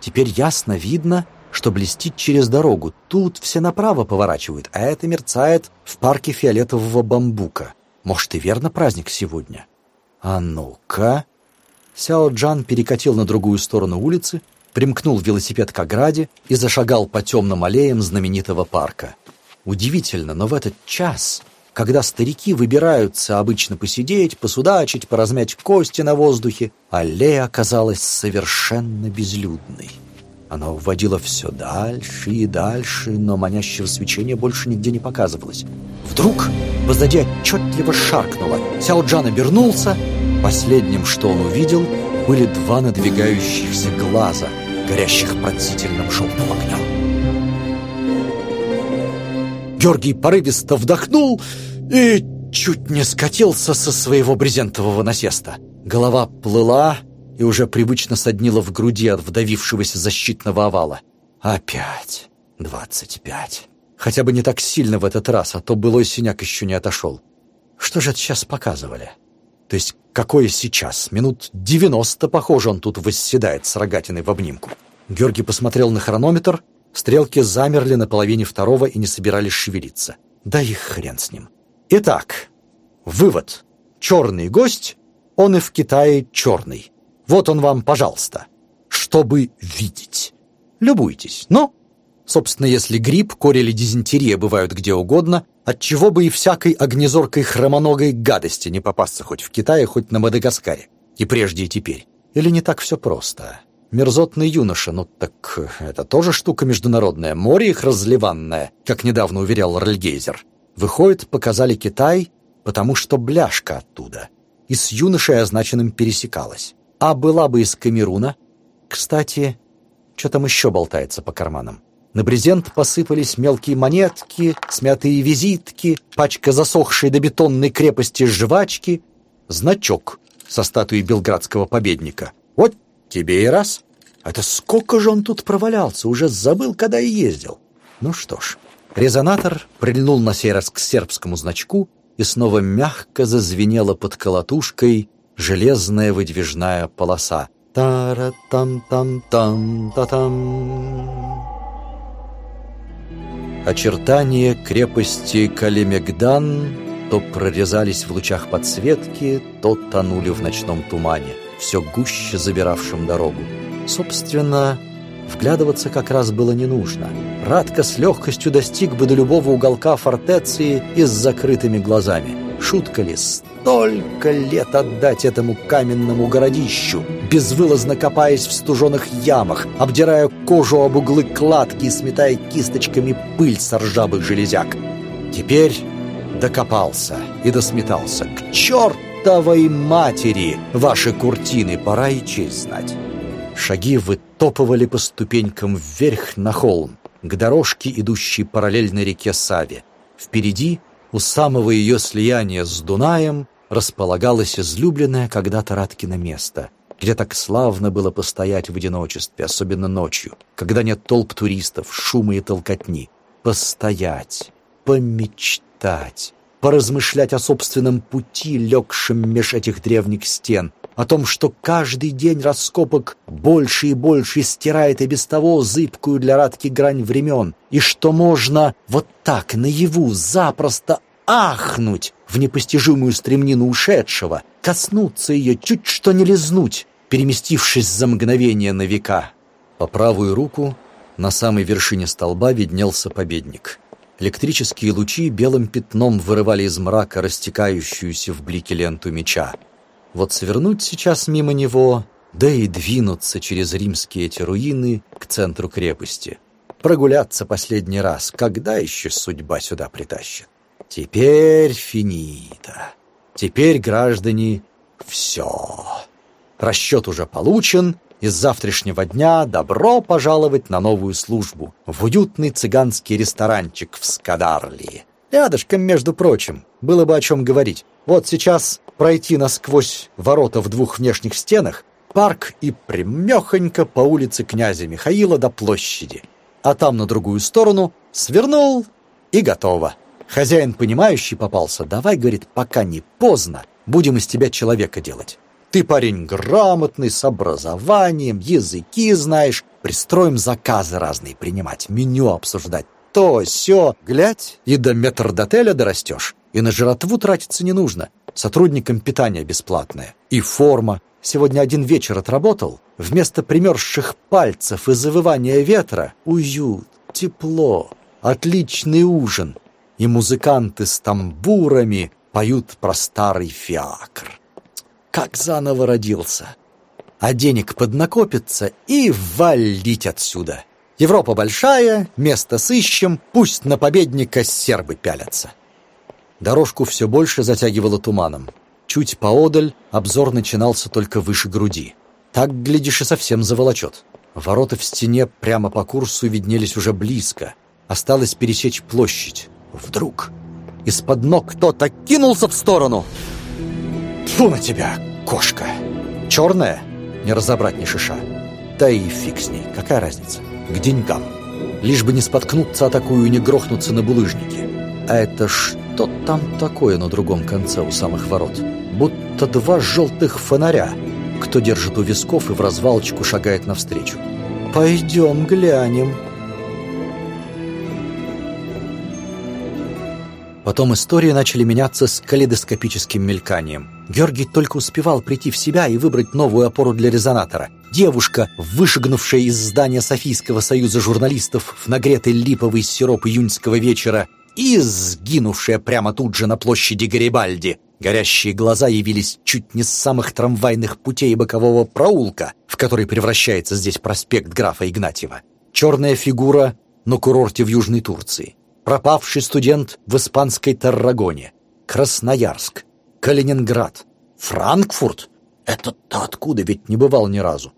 Теперь ясно видно, что блестит через дорогу. Тут все направо поворачивают, а это мерцает в парке фиолетового бамбука. Может, и верно праздник сегодня? А ну-ка... Сяо Джан перекатил на другую сторону улицы, примкнул велосипед к ограде и зашагал по темным аллеям знаменитого парка. Удивительно, но в этот час, когда старики выбираются обычно посидеть, посудачить, поразмять кости на воздухе, аллея оказалась совершенно безлюдной. Она уводила все дальше и дальше, но манящего свечения больше нигде не показывалось. Вдруг позади отчетливо шаркнуло. Сяо Джан обернулся. Последним, что он увидел, были два надвигающихся глаза, горящих пронзительным желтым огнем. Георгий порывисто вдохнул и чуть не скатился со своего брезентового насеста. Голова плыла, и уже привычно соднило в груди от вдавившегося защитного овала. Опять двадцать пять. Хотя бы не так сильно в этот раз, а то былой синяк еще не отошел. Что же это сейчас показывали? То есть какое сейчас? Минут девяносто, похоже, он тут восседает с рогатиной в обнимку. Георгий посмотрел на хронометр, стрелки замерли на половине второго и не собирались шевелиться. Да их хрен с ним. Итак, вывод. Черный гость, он и в Китае черный. Вот он вам, пожалуйста, чтобы видеть. Любуйтесь. Но, собственно, если грипп, корь или дизентерия бывают где угодно, отчего бы и всякой огнезоркой хромоногой гадости не попасться хоть в Китае, хоть на Мадагаскаре. И прежде, и теперь. Или не так все просто? Мерзотный юноша, ну так это тоже штука международная, море их разливанное, как недавно уверял Рельгейзер. Выходит, показали Китай, потому что бляшка оттуда. И с юношей означенным пересекалась. А была бы из Камеруна. Кстати, что там еще болтается по карманам? На брезент посыпались мелкие монетки, смятые визитки, пачка засохшей до бетонной крепости жвачки, значок со статуей белградского победника. Вот тебе и раз. Это сколько же он тут провалялся, уже забыл, когда и ездил. Ну что ж, резонатор прильнул на сей раз к сербскому значку и снова мягко зазвенело под колотушкой железная выдвижная полоса. Тара-там-там-там-та-там. Очертания крепости Калимегдан то прорезались в лучах подсветки, то тонули в ночном тумане, все гуще забиравшем дорогу. Собственно, вглядываться как раз было не нужно. Радко с легкостью достиг бы до любого уголка фортеции и с закрытыми глазами. Шутка ли, столько лет отдать этому каменному городищу, безвылазно копаясь в стуженных ямах, обдирая кожу об углы кладки и сметая кисточками пыль с ржавых железяк. Теперь докопался и досметался. К чертовой матери ваши куртины, пора и честь знать. Шаги вытопывали по ступенькам вверх на холм, к дорожке, идущей параллельно реке Саве. Впереди, у самого ее слияния с Дунаем, располагалось излюбленное когда-то Раткино место, где так славно было постоять в одиночестве, особенно ночью, когда нет толп туристов, шума и толкотни. Постоять, помечтать, поразмышлять о собственном пути, легшем меж этих древних стен, о том, что каждый день раскопок больше и больше стирает и без того зыбкую для Радки грань времен, и что можно вот так наяву запросто ахнуть в непостижимую стремнину ушедшего, коснуться ее, чуть что не лизнуть, переместившись за мгновение на века. По правую руку На самой вершине столба виднелся победник. Электрические лучи белым пятном вырывали из мрака растекающуюся в блике ленту меча. Вот свернуть сейчас мимо него, да и двинуться через римские эти руины к центру крепости. Прогуляться последний раз, когда еще судьба сюда притащит? Теперь финита. Теперь, граждане, все. Расчет уже получен, и с завтрашнего дня добро пожаловать на новую службу в уютный цыганский ресторанчик в Скадарли. Рядышком, между прочим, было бы о чем говорить. Вот сейчас пройти насквозь ворота в двух внешних стенах, парк и прямехонько по улице князя Михаила до площади. А там на другую сторону свернул и готово. Хозяин, понимающий, попался. Давай, говорит, пока не поздно, будем из тебя человека делать. Ты парень грамотный, с образованием, языки знаешь. Пристроим заказы разные принимать, меню обсуждать. То, все, глядь, и до метрдотеля дорастешь. И на жратву тратиться не нужно. Сотрудникам питание бесплатное. И форма. Сегодня один вечер отработал. Вместо примерзших пальцев и завывания ветра уют, тепло, отличный ужин. И музыканты с тамбурами поют про старый фиакр как заново родился. А денег поднакопится и валить отсюда. Европа большая, место сыщем, пусть на победника сербы пялятся. Дорожку все больше затягивало туманом. Чуть поодаль обзор начинался только выше груди. Так, глядишь, и совсем заволочет. Ворота в стене прямо по курсу виднелись уже близко. Осталось пересечь площадь. Вдруг из-под ног кто-то кинулся в сторону. Фу на тебя, кошка! Черная? Не разобрать ни шиша. Да и фиг с ней, какая разница? К деньгам. Лишь бы не споткнуться о такую и не грохнуться на булыжнике. А это что там такое на другом конце у самых ворот? Будто два желтых фонаря. Кто держит у висков и в развалочку шагает навстречу. «Пойдем глянем», Потом истории начали меняться с калейдоскопическим мельканием. Георгий только успевал прийти в себя и выбрать новую опору для резонатора. Девушка, вышагнувшая из здания Софийского союза журналистов в нагретый липовый сироп июньского вечера и сгинувшая прямо тут же на площади Гарибальди. Горящие глаза явились чуть не с самых трамвайных путей бокового проулка, в который превращается здесь проспект графа Игнатьева. Черная фигура на курорте в Южной Турции пропавший студент в испанской Таррагоне, Красноярск, Калининград, Франкфурт. Это-то откуда ведь не бывал ни разу.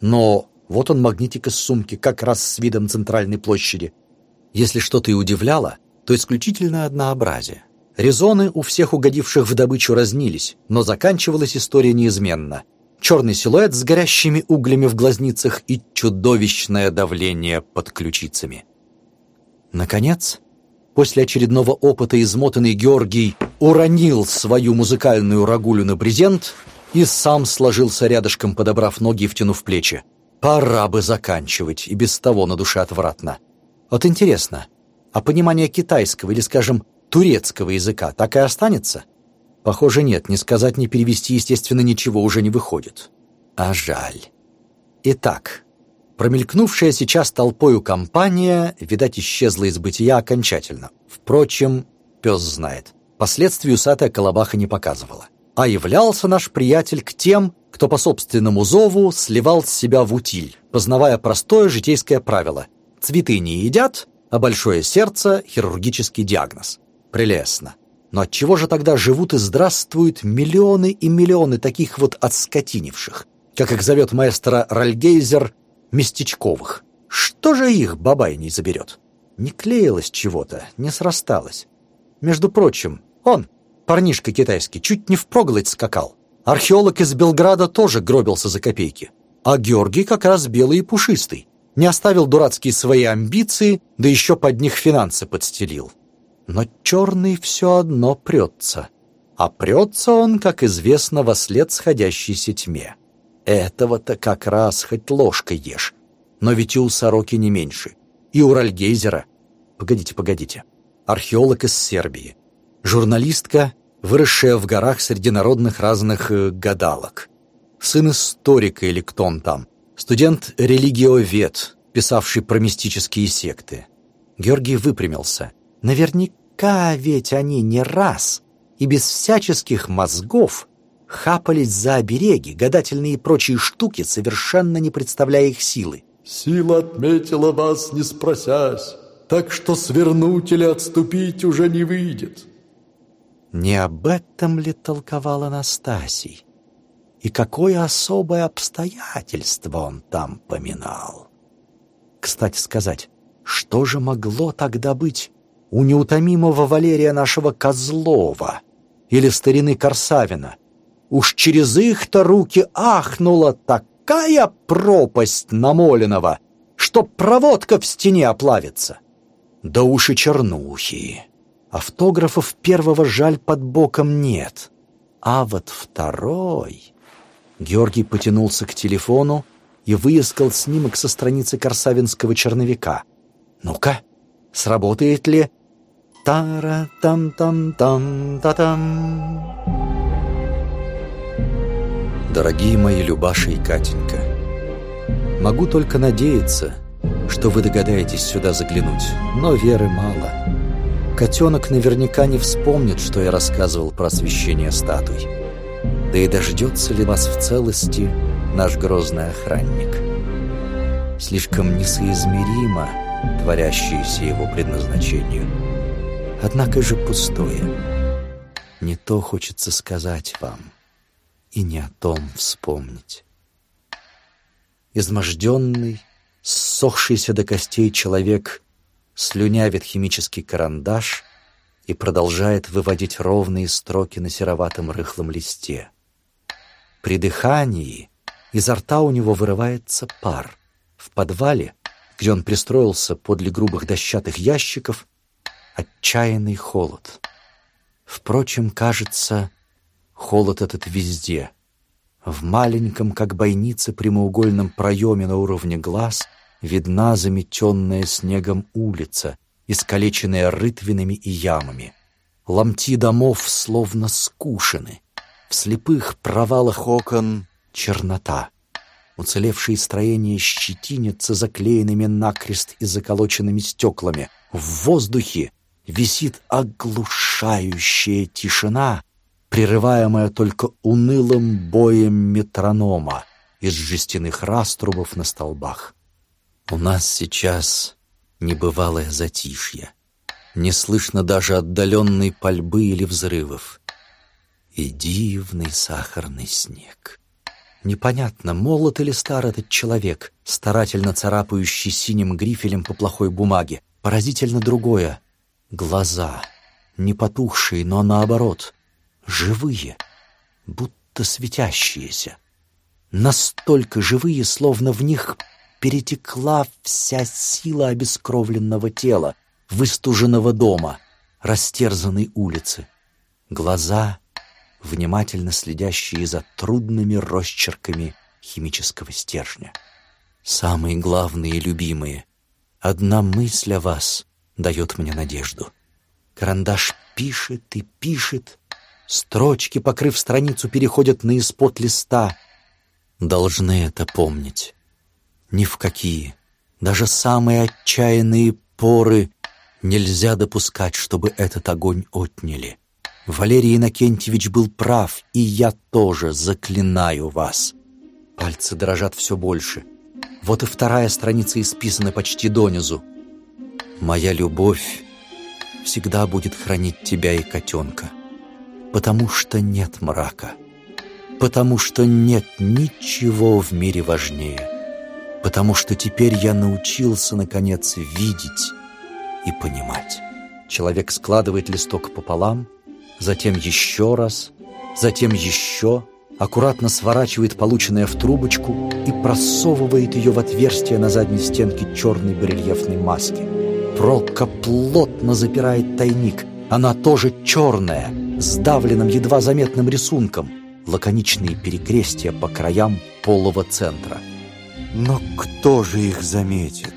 Но вот он магнитик из сумки, как раз с видом центральной площади. Если что-то и удивляло, то исключительно однообразие. Резоны у всех угодивших в добычу разнились, но заканчивалась история неизменно. Черный силуэт с горящими углями в глазницах и чудовищное давление под ключицами. Наконец, После очередного опыта измотанный Георгий уронил свою музыкальную рагулю на брезент и сам сложился рядышком, подобрав ноги и втянув плечи. Пора бы заканчивать, и без того на душе отвратно. Вот интересно, а понимание китайского или, скажем, турецкого языка так и останется? Похоже, нет, не сказать, не перевести, естественно, ничего уже не выходит. А жаль. Итак, Промелькнувшая сейчас толпою компания, видать, исчезла из бытия окончательно. Впрочем, пес знает. Последствий усатая колобаха не показывала. А являлся наш приятель к тем, кто по собственному зову сливал с себя в утиль, познавая простое житейское правило. Цветы не едят, а большое сердце — хирургический диагноз. Прелестно. Но от чего же тогда живут и здравствуют миллионы и миллионы таких вот отскотинивших? Как их зовет маэстро Ральгейзер — местечковых. Что же их бабай не заберет? Не клеилось чего-то, не срасталось. Между прочим, он, парнишка китайский, чуть не впроголодь скакал. Археолог из Белграда тоже гробился за копейки. А Георгий как раз белый и пушистый. Не оставил дурацкие свои амбиции, да еще под них финансы подстелил. Но черный все одно прется. А прется он, как известно, во след сходящейся тьме. Этого-то как раз хоть ложкой ешь. Но ведь и у сороки не меньше. И у Ральгейзера. Погодите, погодите. Археолог из Сербии. Журналистка, выросшая в горах среди народных разных э, гадалок. Сын историка или кто он там. Студент религиовед, писавший про мистические секты. Георгий выпрямился. Наверняка ведь они не раз и без всяческих мозгов хапались за обереги, гадательные и прочие штуки, совершенно не представляя их силы. «Сила отметила вас, не спросясь, так что свернуть или отступить уже не выйдет». Не об этом ли толковал Анастасий? И какое особое обстоятельство он там поминал? Кстати сказать, что же могло тогда быть у неутомимого Валерия нашего Козлова или старины Корсавина? Уж через их-то руки ахнула такая пропасть намоленного, что проводка в стене оплавится. Да уж и чернухи. Автографов первого жаль под боком нет. А вот второй... Георгий потянулся к телефону и выискал снимок со страницы корсавинского черновика. «Ну-ка, сработает ли?» «Тара-там-там-там-та-там!» Дорогие мои Любаша и Катенька, могу только надеяться, что вы догадаетесь сюда заглянуть, но веры мало. Котенок наверняка не вспомнит, что я рассказывал про освящение статуй. Да и дождется ли вас в целости наш грозный охранник? Слишком несоизмеримо творящееся его предназначению. Однако же пустое. Не то хочется сказать вам, и не о том вспомнить. Изможденный, ссохшийся до костей человек слюнявит химический карандаш и продолжает выводить ровные строки на сероватом рыхлом листе. При дыхании изо рта у него вырывается пар. В подвале, где он пристроился подле грубых дощатых ящиков, отчаянный холод. Впрочем, кажется, холод этот везде. В маленьком, как бойница, прямоугольном проеме на уровне глаз видна заметенная снегом улица, искалеченная рытвинами и ямами. Ломти домов словно скушены. В слепых провалах окон чернота. Уцелевшие строения щетинятся заклеенными накрест и заколоченными стеклами. В воздухе висит оглушающая тишина, прерываемая только унылым боем метронома из жестяных раструбов на столбах. У нас сейчас небывалое затишье. Не слышно даже отдаленной пальбы или взрывов. И дивный сахарный снег. Непонятно, молод или стар этот человек, старательно царапающий синим грифелем по плохой бумаге. Поразительно другое — глаза, не потухшие, но наоборот, живые, будто светящиеся. Настолько живые, словно в них перетекла вся сила обескровленного тела, выстуженного дома, растерзанной улицы. Глаза, внимательно следящие за трудными росчерками химического стержня. Самые главные и любимые. Одна мысль о вас дает мне надежду. Карандаш пишет и пишет. Строчки, покрыв страницу, переходят на испод листа. Должны это помнить. Ни в какие, даже самые отчаянные поры нельзя допускать, чтобы этот огонь отняли. Валерий Иннокентьевич был прав, и я тоже заклинаю вас. Пальцы дрожат все больше. Вот и вторая страница исписана почти донизу. Моя любовь всегда будет хранить тебя и котенка, потому что нет мрака, потому что нет ничего в мире важнее потому что теперь я научился, наконец, видеть и понимать. Человек складывает листок пополам, затем еще раз, затем еще, аккуратно сворачивает полученное в трубочку и просовывает ее в отверстие на задней стенке черной барельефной маски. Пролка плотно запирает тайник. Она тоже черная, с давленным едва заметным рисунком, лаконичные перекрестия по краям полого центра — но кто же их заметит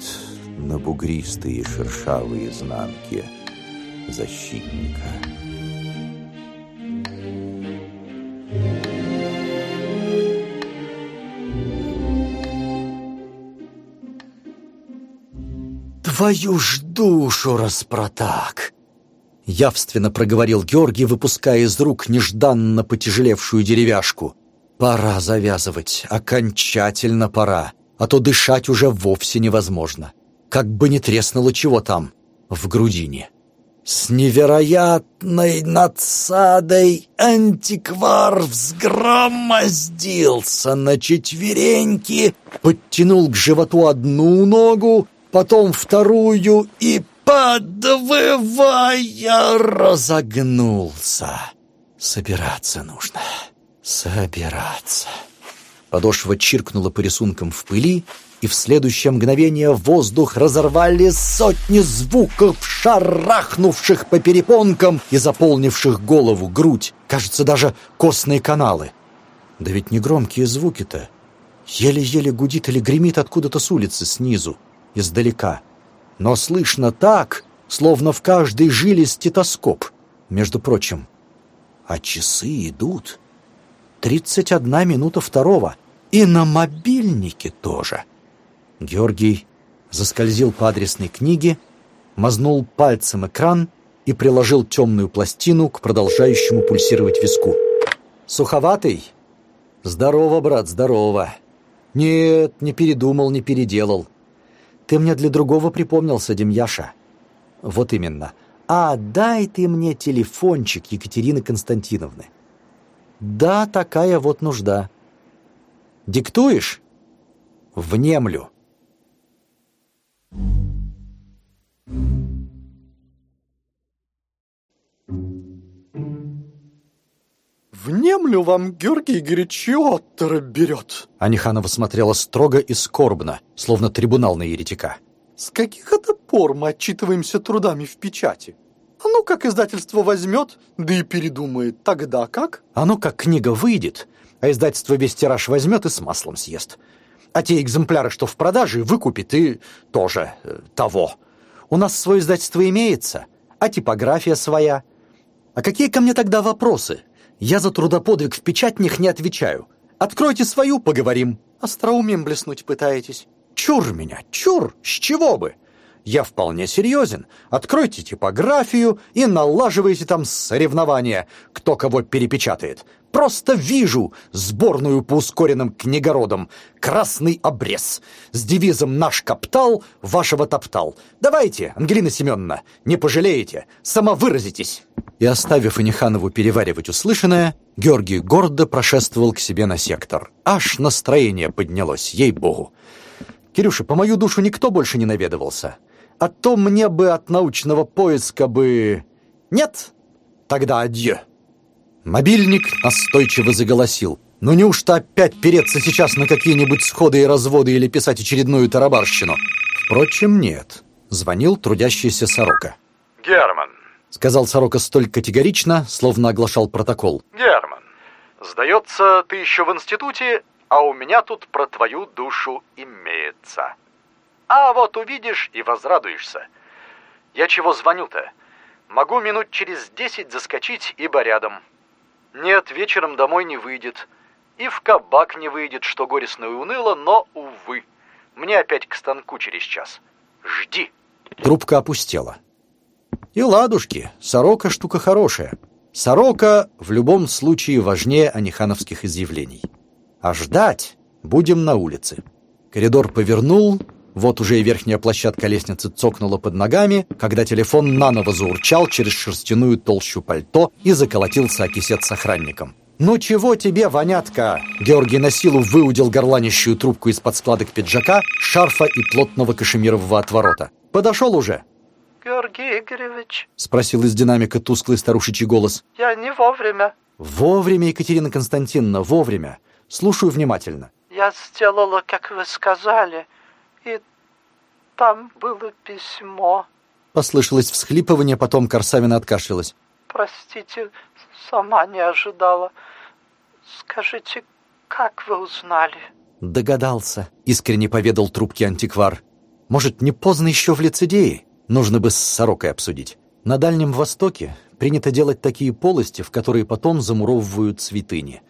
на бугристые шершавые изнанки защитника? «Твою ж душу, распротак!» Явственно проговорил Георгий, выпуская из рук нежданно потяжелевшую деревяшку. «Пора завязывать, окончательно пора, а то дышать уже вовсе невозможно. Как бы не треснуло чего там, в грудине». С невероятной надсадой антиквар взгромоздился на четвереньки, подтянул к животу одну ногу, потом вторую и, подвывая, разогнулся. Собираться нужно, собираться. Подошва чиркнула по рисункам в пыли, и в следующее мгновение воздух разорвали сотни звуков, шарахнувших по перепонкам и заполнивших голову, грудь, кажется, даже костные каналы. Да ведь не громкие звуки-то. Еле-еле гудит или гремит откуда-то с улицы снизу, издалека. Но слышно так, словно в каждой жиле стетоскоп. Между прочим, а часы идут. Тридцать одна минута второго. И на мобильнике тоже. Георгий заскользил по адресной книге, мазнул пальцем экран и приложил темную пластину к продолжающему пульсировать виску. «Суховатый?» «Здорово, брат, здорово!» «Нет, не передумал, не переделал. Ты мне для другого припомнился, Демьяша». «Вот именно. А дай ты мне телефончик Екатерины Константиновны». «Да, такая вот нужда». «Диктуешь?» «Внемлю». Внемлю вам, Георгий горячо оттора берет. Аниханова смотрела строго и скорбно, словно трибунал на еретика. С каких это пор мы отчитываемся трудами в печати? А ну, как издательство возьмет, да и передумает, тогда как? А ну, как книга выйдет, а издательство весь тираж возьмет и с маслом съест. А те экземпляры, что в продаже, выкупит и тоже э, того. У нас свое издательство имеется, а типография своя. А какие ко мне тогда вопросы? Я за трудоподвиг в печатнях не отвечаю. Откройте свою, поговорим. Остроумием блеснуть пытаетесь. Чур меня, чур, с чего бы? Я вполне серьезен. Откройте типографию и налаживайте там соревнования, кто кого перепечатает. Просто вижу сборную по ускоренным книгородам. Красный обрез. С девизом «Наш каптал, вашего топтал». Давайте, Ангелина Семеновна, не пожалеете, самовыразитесь. И оставив Аниханову переваривать услышанное, Георгий гордо прошествовал к себе на сектор. Аж настроение поднялось, ей-богу. «Кирюша, по мою душу никто больше не наведывался. А то мне бы от научного поиска бы... Нет? Тогда адьё». Мобильник настойчиво заголосил. «Ну неужто опять переться сейчас на какие-нибудь сходы и разводы или писать очередную тарабарщину?» Впрочем, нет. Звонил трудящийся Сорока. Герман, — сказал Сорока столь категорично, словно оглашал протокол. Герман, сдается, ты еще в институте, а у меня тут про твою душу имеется. А вот увидишь и возрадуешься. Я чего звоню-то? Могу минут через десять заскочить, ибо рядом. Нет, вечером домой не выйдет. И в кабак не выйдет, что горестно и уныло, но, увы. Мне опять к станку через час. Жди. Трубка опустела. И ладушки, сорока штука хорошая. Сорока в любом случае важнее анихановских изъявлений. А ждать будем на улице. Коридор повернул, вот уже и верхняя площадка лестницы цокнула под ногами, когда телефон наново заурчал через шерстяную толщу пальто и заколотился о кисет с охранником. «Ну чего тебе, вонятка?» Георгий на силу выудил горланищую трубку из-под складок пиджака, шарфа и плотного кашемирового отворота. «Подошел уже?» Георгий Игоревич, — спросил из динамика тусклый старушечий голос. я не вовремя. «Вовремя, Екатерина Константиновна, вовремя. Слушаю внимательно». Я сделала, как вы сказали, и там было письмо. Послышалось всхлипывание, потом Корсавина откашлялась. Простите, сама не ожидала. Скажите, как вы узнали? «Догадался», — искренне поведал трубке антиквар. «Может, не поздно еще в лицедее? Нужно бы с сорокой обсудить. На Дальнем Востоке принято делать такие полости, в которые потом замуровывают святыни.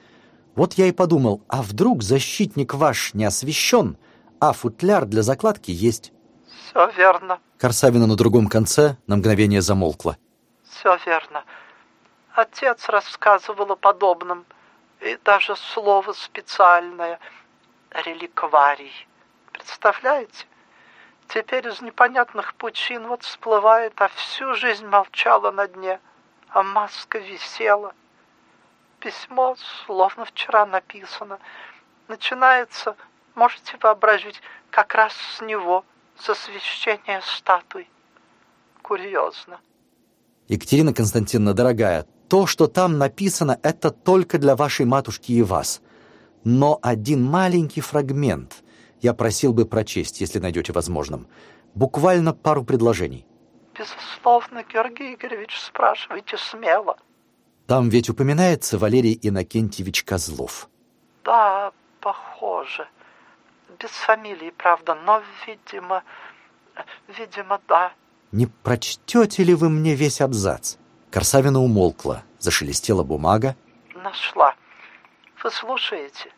Вот я и подумал, а вдруг защитник ваш не освящен, а футляр для закладки есть?» Все верно, Корсавина на другом конце на мгновение замолкла. все верно. Отец рассказывал о подобном, и даже слово специальное — реликварий. Представляете? Теперь из непонятных пучин вот всплывает, а всю жизнь молчала на дне, а маска висела. Письмо словно вчера написано. Начинается, можете вообразить, как раз с него, с освящения статуи. Курьезно. Екатерина Константиновна, дорогая, то, что там написано, это только для вашей матушки и вас. Но один маленький фрагмент я просил бы прочесть, если найдете возможным. Буквально пару предложений. Безусловно, Георгий Игоревич, спрашивайте смело. Там ведь упоминается Валерий Иннокентьевич Козлов. Да, похоже. Без фамилии, правда, но, видимо, видимо, да. Не прочтете ли вы мне весь абзац? Корсавина умолкла, зашелестела бумага. Нашла. Вы слушаете?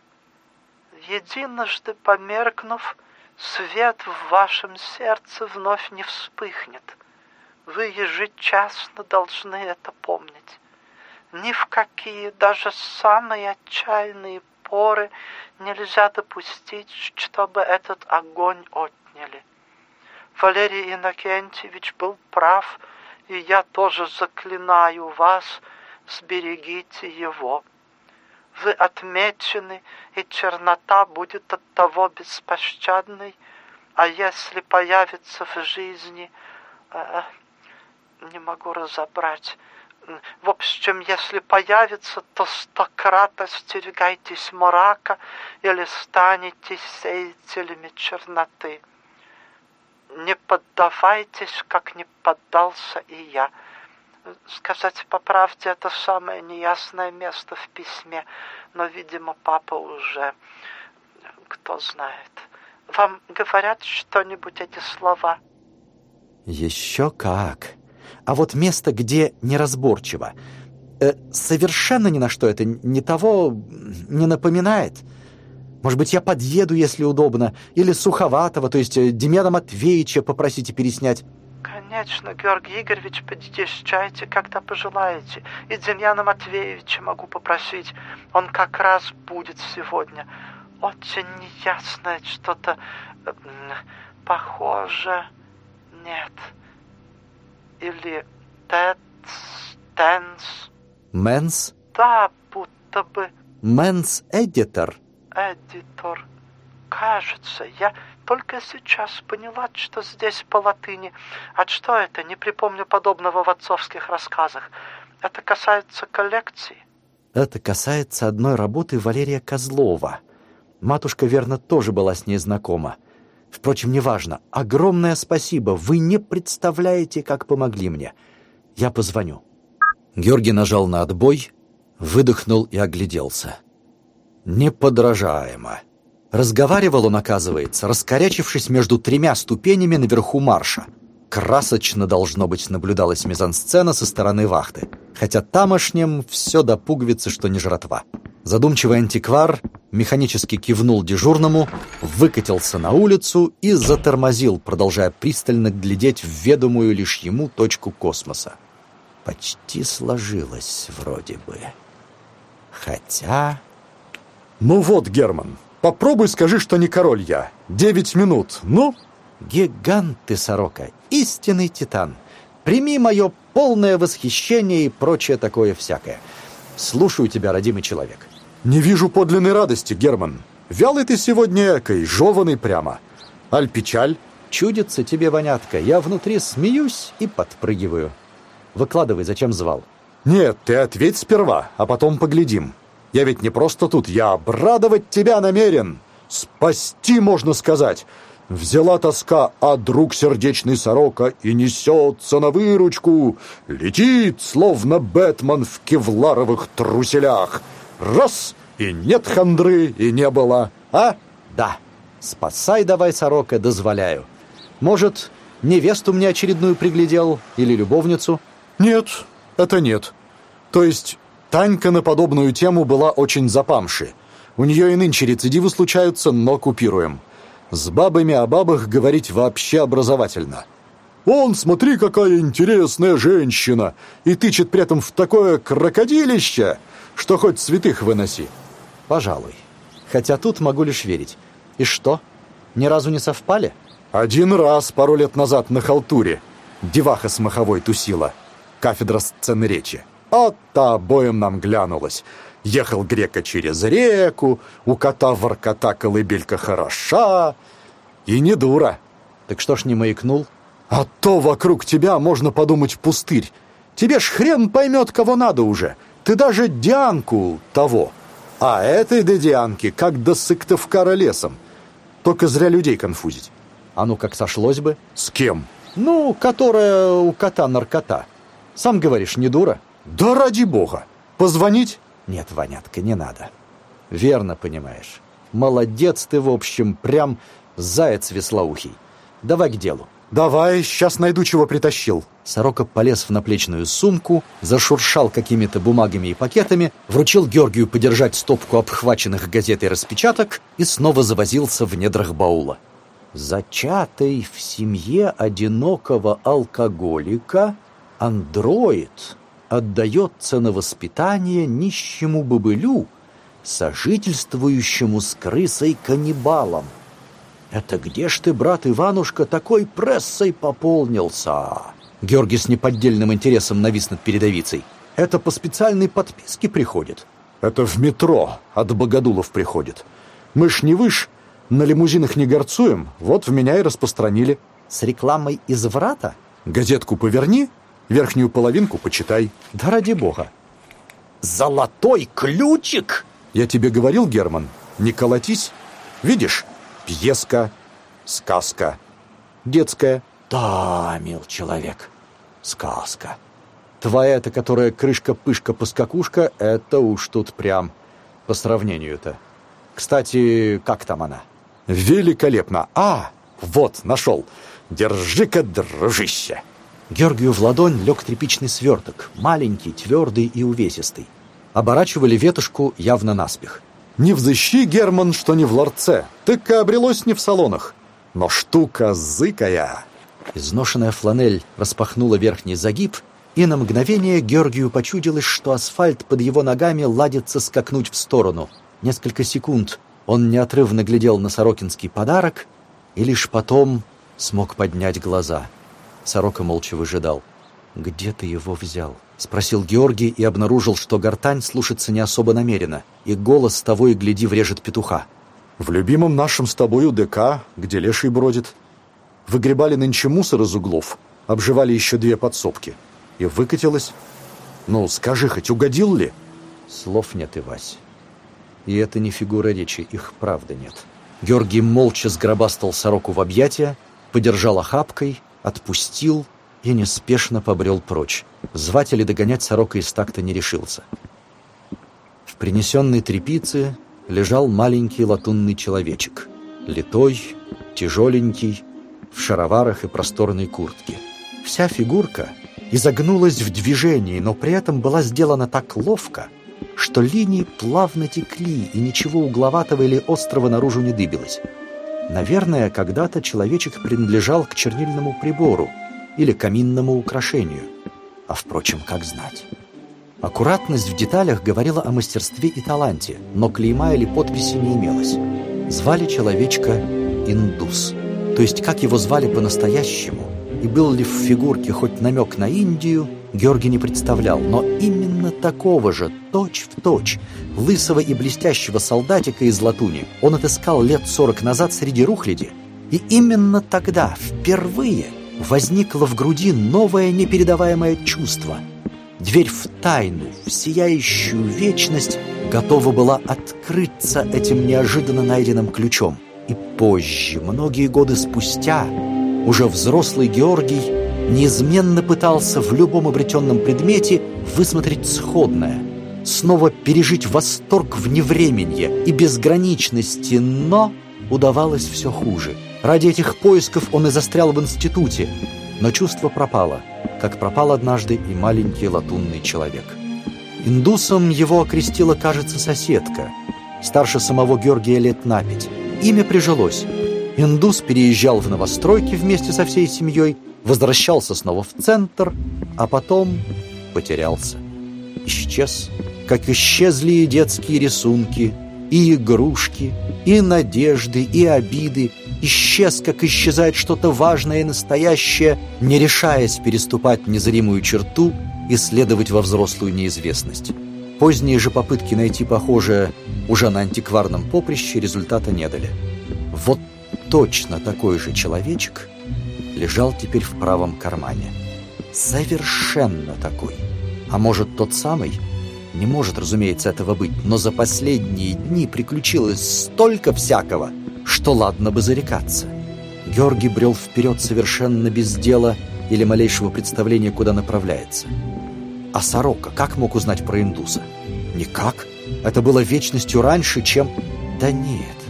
Единожды померкнув, свет в вашем сердце вновь не вспыхнет. Вы ежечасно должны это помнить. Ни в какие, даже самые отчаянные поры нельзя допустить, чтобы этот огонь отняли. Валерий Иннокентьевич был прав, и я тоже заклинаю вас, сберегите его. Вы отмечены, и чернота будет от того беспощадной, а если появится в жизни, э, не могу разобрать, в общем, если появится, то стократ остерегайтесь мрака или станете сеятелями черноты. Не поддавайтесь, как не поддался и я. Сказать по правде, это самое неясное место в письме, но, видимо, папа уже, кто знает. Вам говорят что-нибудь эти слова? Еще как. А вот место, где неразборчиво. Э, совершенно ни на что это не того не напоминает. Может быть, я подъеду, если удобно, или Суховатого, то есть э, Демьяна Матвеевича попросите переснять. Конечно, Георгий Игоревич, подъезжайте, когда пожелаете. И Демьяна Матвеевича могу попросить. Он как раз будет сегодня. Очень неясное что-то. м, Похоже, нет. Или тец, тенс. Mens, Да, будто бы Mens editor. editor. Кажется, я только сейчас поняла, что здесь по латыни. А что это? Не припомню подобного в отцовских рассказах. Это касается коллекции. Это касается одной работы Валерия Козлова. Матушка, верно, тоже была с ней знакома. Впрочем, неважно. Огромное спасибо. Вы не представляете, как помогли мне. Я позвоню. Георгий нажал на отбой, выдохнул и огляделся. Неподражаемо. Разговаривал он, оказывается, раскорячившись между тремя ступенями наверху марша. Красочно, должно быть, наблюдалась мизансцена со стороны вахты. Хотя тамошним все до пуговицы, что не жратва. Задумчивый антиквар механически кивнул дежурному, выкатился на улицу и затормозил, продолжая пристально глядеть в ведомую лишь ему точку космоса. Почти сложилось вроде бы. Хотя... Ну вот, Герман, попробуй скажи, что не король я. Девять минут, ну? Гигант ты, сорока, истинный титан. Прими мое полное восхищение и прочее такое всякое. Слушаю тебя, родимый человек. Не вижу подлинной радости, Герман. Вялый ты сегодня экой, жеванный прямо. Аль печаль? Чудится тебе, вонятка. Я внутри смеюсь и подпрыгиваю. Выкладывай, зачем звал? Нет, ты ответь сперва, а потом поглядим. Я ведь не просто тут, я обрадовать тебя намерен. Спасти, можно сказать. Взяла тоска, а друг сердечный сорока и несется на выручку. Летит, словно Бэтмен в кевларовых труселях. Раз, и нет хандры, и не было. А? Да. Спасай давай, сорока, дозволяю. Может, невесту мне очередную приглядел или любовницу? Нет, это нет. То есть Танька на подобную тему была очень запамши. У нее и нынче рецидивы случаются, но купируем. С бабами о бабах говорить вообще образовательно. «Он, смотри, какая интересная женщина!» И тычет при этом в такое крокодилище, что хоть святых выноси. Пожалуй. Хотя тут могу лишь верить. И что? Ни разу не совпали? Один раз, пару лет назад, на халтуре. Деваха с маховой тусила. Кафедра сцены речи. А та обоим нам глянулась. Ехал грека через реку, у кота воркота колыбелька хороша. И не дура. Так что ж не маякнул? А то вокруг тебя, можно подумать, пустырь. Тебе ж хрен поймет, кого надо уже. Ты даже Дианку того. А этой до Дианки, как до Сыктывкара лесом. Только зря людей конфузить. А ну как сошлось бы? С кем? Ну, которая у кота наркота. Сам говоришь, не дура? Да ради бога. Позвонить? Нет, Ванятка, не надо. Верно понимаешь. Молодец ты, в общем, прям заяц веслоухий. Давай к делу. Давай, сейчас найду, чего притащил. Сорока полез в наплечную сумку, зашуршал какими-то бумагами и пакетами, вручил Георгию подержать стопку обхваченных газет и распечаток и снова завозился в недрах баула. Зачатый в семье одинокого алкоголика андроид отдается на воспитание нищему бобылю, сожительствующему с крысой-каннибалом. Это где ж ты, брат Иванушка, такой прессой пополнился? Георгий с неподдельным интересом навис над передовицей. Это по специальной подписке приходит? Это в метро от богодулов приходит. Мы ж не выш, на лимузинах не горцуем, вот в меня и распространили. С рекламой изврата? Газетку поверни, верхнюю половинку почитай. Да ради бога. Золотой ключик? Я тебе говорил, Герман, не колотись. Видишь, пьеска, сказка, детская. Да, мил человек, сказка. Твоя-то, которая крышка-пышка-поскакушка, это уж тут прям по сравнению-то. Кстати, как там она? Великолепно. А, вот, нашел. Держи-ка, дружище. Георгию в ладонь лег тряпичный сверток, маленький, твердый и увесистый. Оборачивали ветушку явно наспех. Не взыщи, Герман, что не в ларце, так и обрелось не в салонах. Но штука зыкая. Изношенная фланель распахнула верхний загиб, и на мгновение Георгию почудилось, что асфальт под его ногами ладится скакнуть в сторону. Несколько секунд он неотрывно глядел на сорокинский подарок и лишь потом смог поднять глаза — Сорока молча выжидал. «Где ты его взял?» — спросил Георгий и обнаружил, что гортань слушается не особо намеренно, и голос того и гляди врежет петуха. «В любимом нашем с тобою ДК, где леший бродит. Выгребали нынче мусор из углов, обживали еще две подсобки. И выкатилось. Ну, скажи, хоть угодил ли?» Слов нет, Ивась. И это не фигура речи, их правда нет. Георгий молча сгробастал сороку в объятия, подержал охапкой отпустил и неспешно побрел прочь. Звать или догонять сорока из такта не решился. В принесенной трепице лежал маленький латунный человечек. Литой, тяжеленький, в шароварах и просторной куртке. Вся фигурка изогнулась в движении, но при этом была сделана так ловко, что линии плавно текли, и ничего угловатого или острого наружу не дыбилось. Наверное, когда-то человечек принадлежал к чернильному прибору или каминному украшению. А впрочем, как знать. Аккуратность в деталях говорила о мастерстве и таланте, но клейма или подписи не имелось. Звали человечка Индус. То есть, как его звали по-настоящему, и был ли в фигурке хоть намек на Индию, Георгий не представлял, но именно такого же, точь-в-точь, точь, лысого и блестящего солдатика из латуни он отыскал лет сорок назад среди рухляди. И именно тогда, впервые, возникло в груди новое непередаваемое чувство. Дверь в тайну, в сияющую вечность, готова была открыться этим неожиданно найденным ключом. И позже, многие годы спустя, уже взрослый Георгий неизменно пытался в любом обретенном предмете высмотреть сходное, снова пережить восторг вневременья и безграничности, но удавалось все хуже. Ради этих поисков он и застрял в институте, но чувство пропало, как пропал однажды и маленький латунный человек. Индусом его окрестила, кажется, соседка, старше самого Георгия лет на пять. Имя прижилось. Индус переезжал в новостройки вместе со всей семьей, возвращался снова в центр, а потом потерялся. Исчез, как исчезли и детские рисунки, и игрушки, и надежды, и обиды. Исчез, как исчезает что-то важное и настоящее, не решаясь переступать незримую черту и следовать во взрослую неизвестность. Поздние же попытки найти похожее уже на антикварном поприще результата не дали. Вот точно такой же человечек лежал теперь в правом кармане. Совершенно такой. А может, тот самый? Не может, разумеется, этого быть, но за последние дни приключилось столько всякого, что ладно бы зарекаться. Георгий брел вперед совершенно без дела или малейшего представления, куда направляется. А сорока как мог узнать про индуса? Никак. Это было вечностью раньше, чем... Да нет.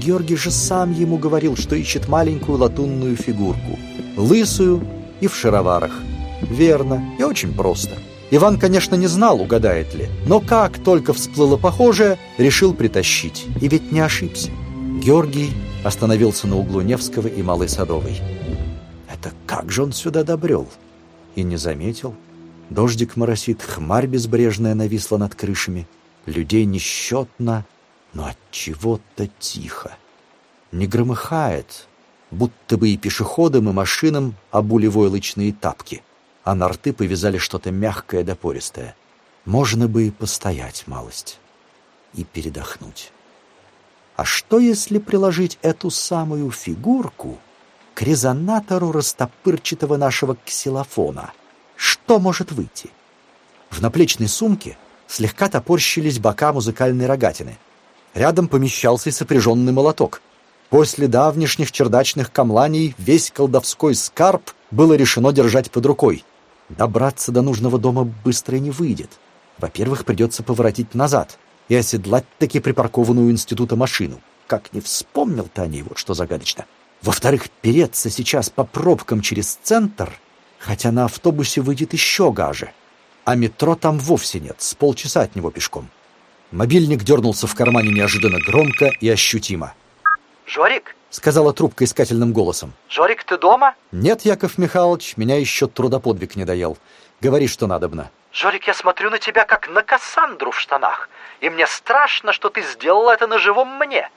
Георгий же сам ему говорил, что ищет маленькую латунную фигурку. Лысую и в шароварах. Верно и очень просто. Иван, конечно, не знал, угадает ли, но как только всплыло похожее, решил притащить. И ведь не ошибся. Георгий остановился на углу Невского и Малой Садовой. Это как же он сюда добрел? И не заметил. Дождик моросит, хмарь безбрежная нависла над крышами. Людей несчетно, но от чего-то тихо. Не громыхает, будто бы и пешеходам, и машинам обули войлочные тапки, а на рты повязали что-то мягкое да пористое. Можно бы и постоять малость и передохнуть. А что, если приложить эту самую фигурку к резонатору растопырчатого нашего ксилофона? Что может выйти? В наплечной сумке слегка топорщились бока музыкальной рогатины. Рядом помещался и сопряженный молоток. После давнишних чердачных камланий весь колдовской скарб было решено держать под рукой. Добраться до нужного дома быстро не выйдет. Во-первых, придется поворотить назад и оседлать таки припаркованную института машину. Как не вспомнил-то они, вот что загадочно. Во-вторых, переться сейчас по пробкам через центр, хотя на автобусе выйдет еще гаже. А метро там вовсе нет, с полчаса от него пешком. Мобильник дернулся в кармане неожиданно громко и ощутимо. «Жорик?» — сказала трубка искательным голосом. «Жорик, ты дома?» «Нет, Яков Михайлович, меня еще трудоподвиг не доел. Говори, что надобно». «Жорик, я смотрю на тебя, как на Кассандру в штанах, и мне страшно, что ты сделала это на живом мне.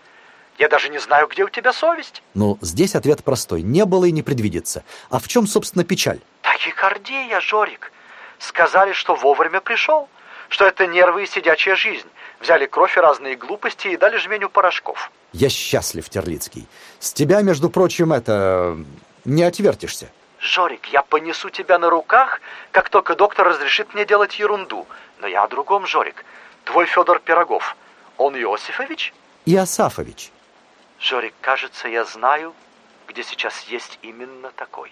Я даже не знаю, где у тебя совесть». Ну, здесь ответ простой. Не было и не предвидится. А в чем, собственно, печаль? «Тахикардия, Жорик. Сказали, что вовремя пришел, что это нервы и сидячая жизнь. Взяли кровь и разные глупости и дали жменю порошков». Я счастлив, Терлицкий. С тебя, между прочим, это... не отвертишься. Жорик, я понесу тебя на руках, как только доктор разрешит мне делать ерунду. Но я о другом, Жорик. Твой Федор Пирогов, он Иосифович? И Асафович. Жорик, кажется, я знаю, где сейчас есть именно такой.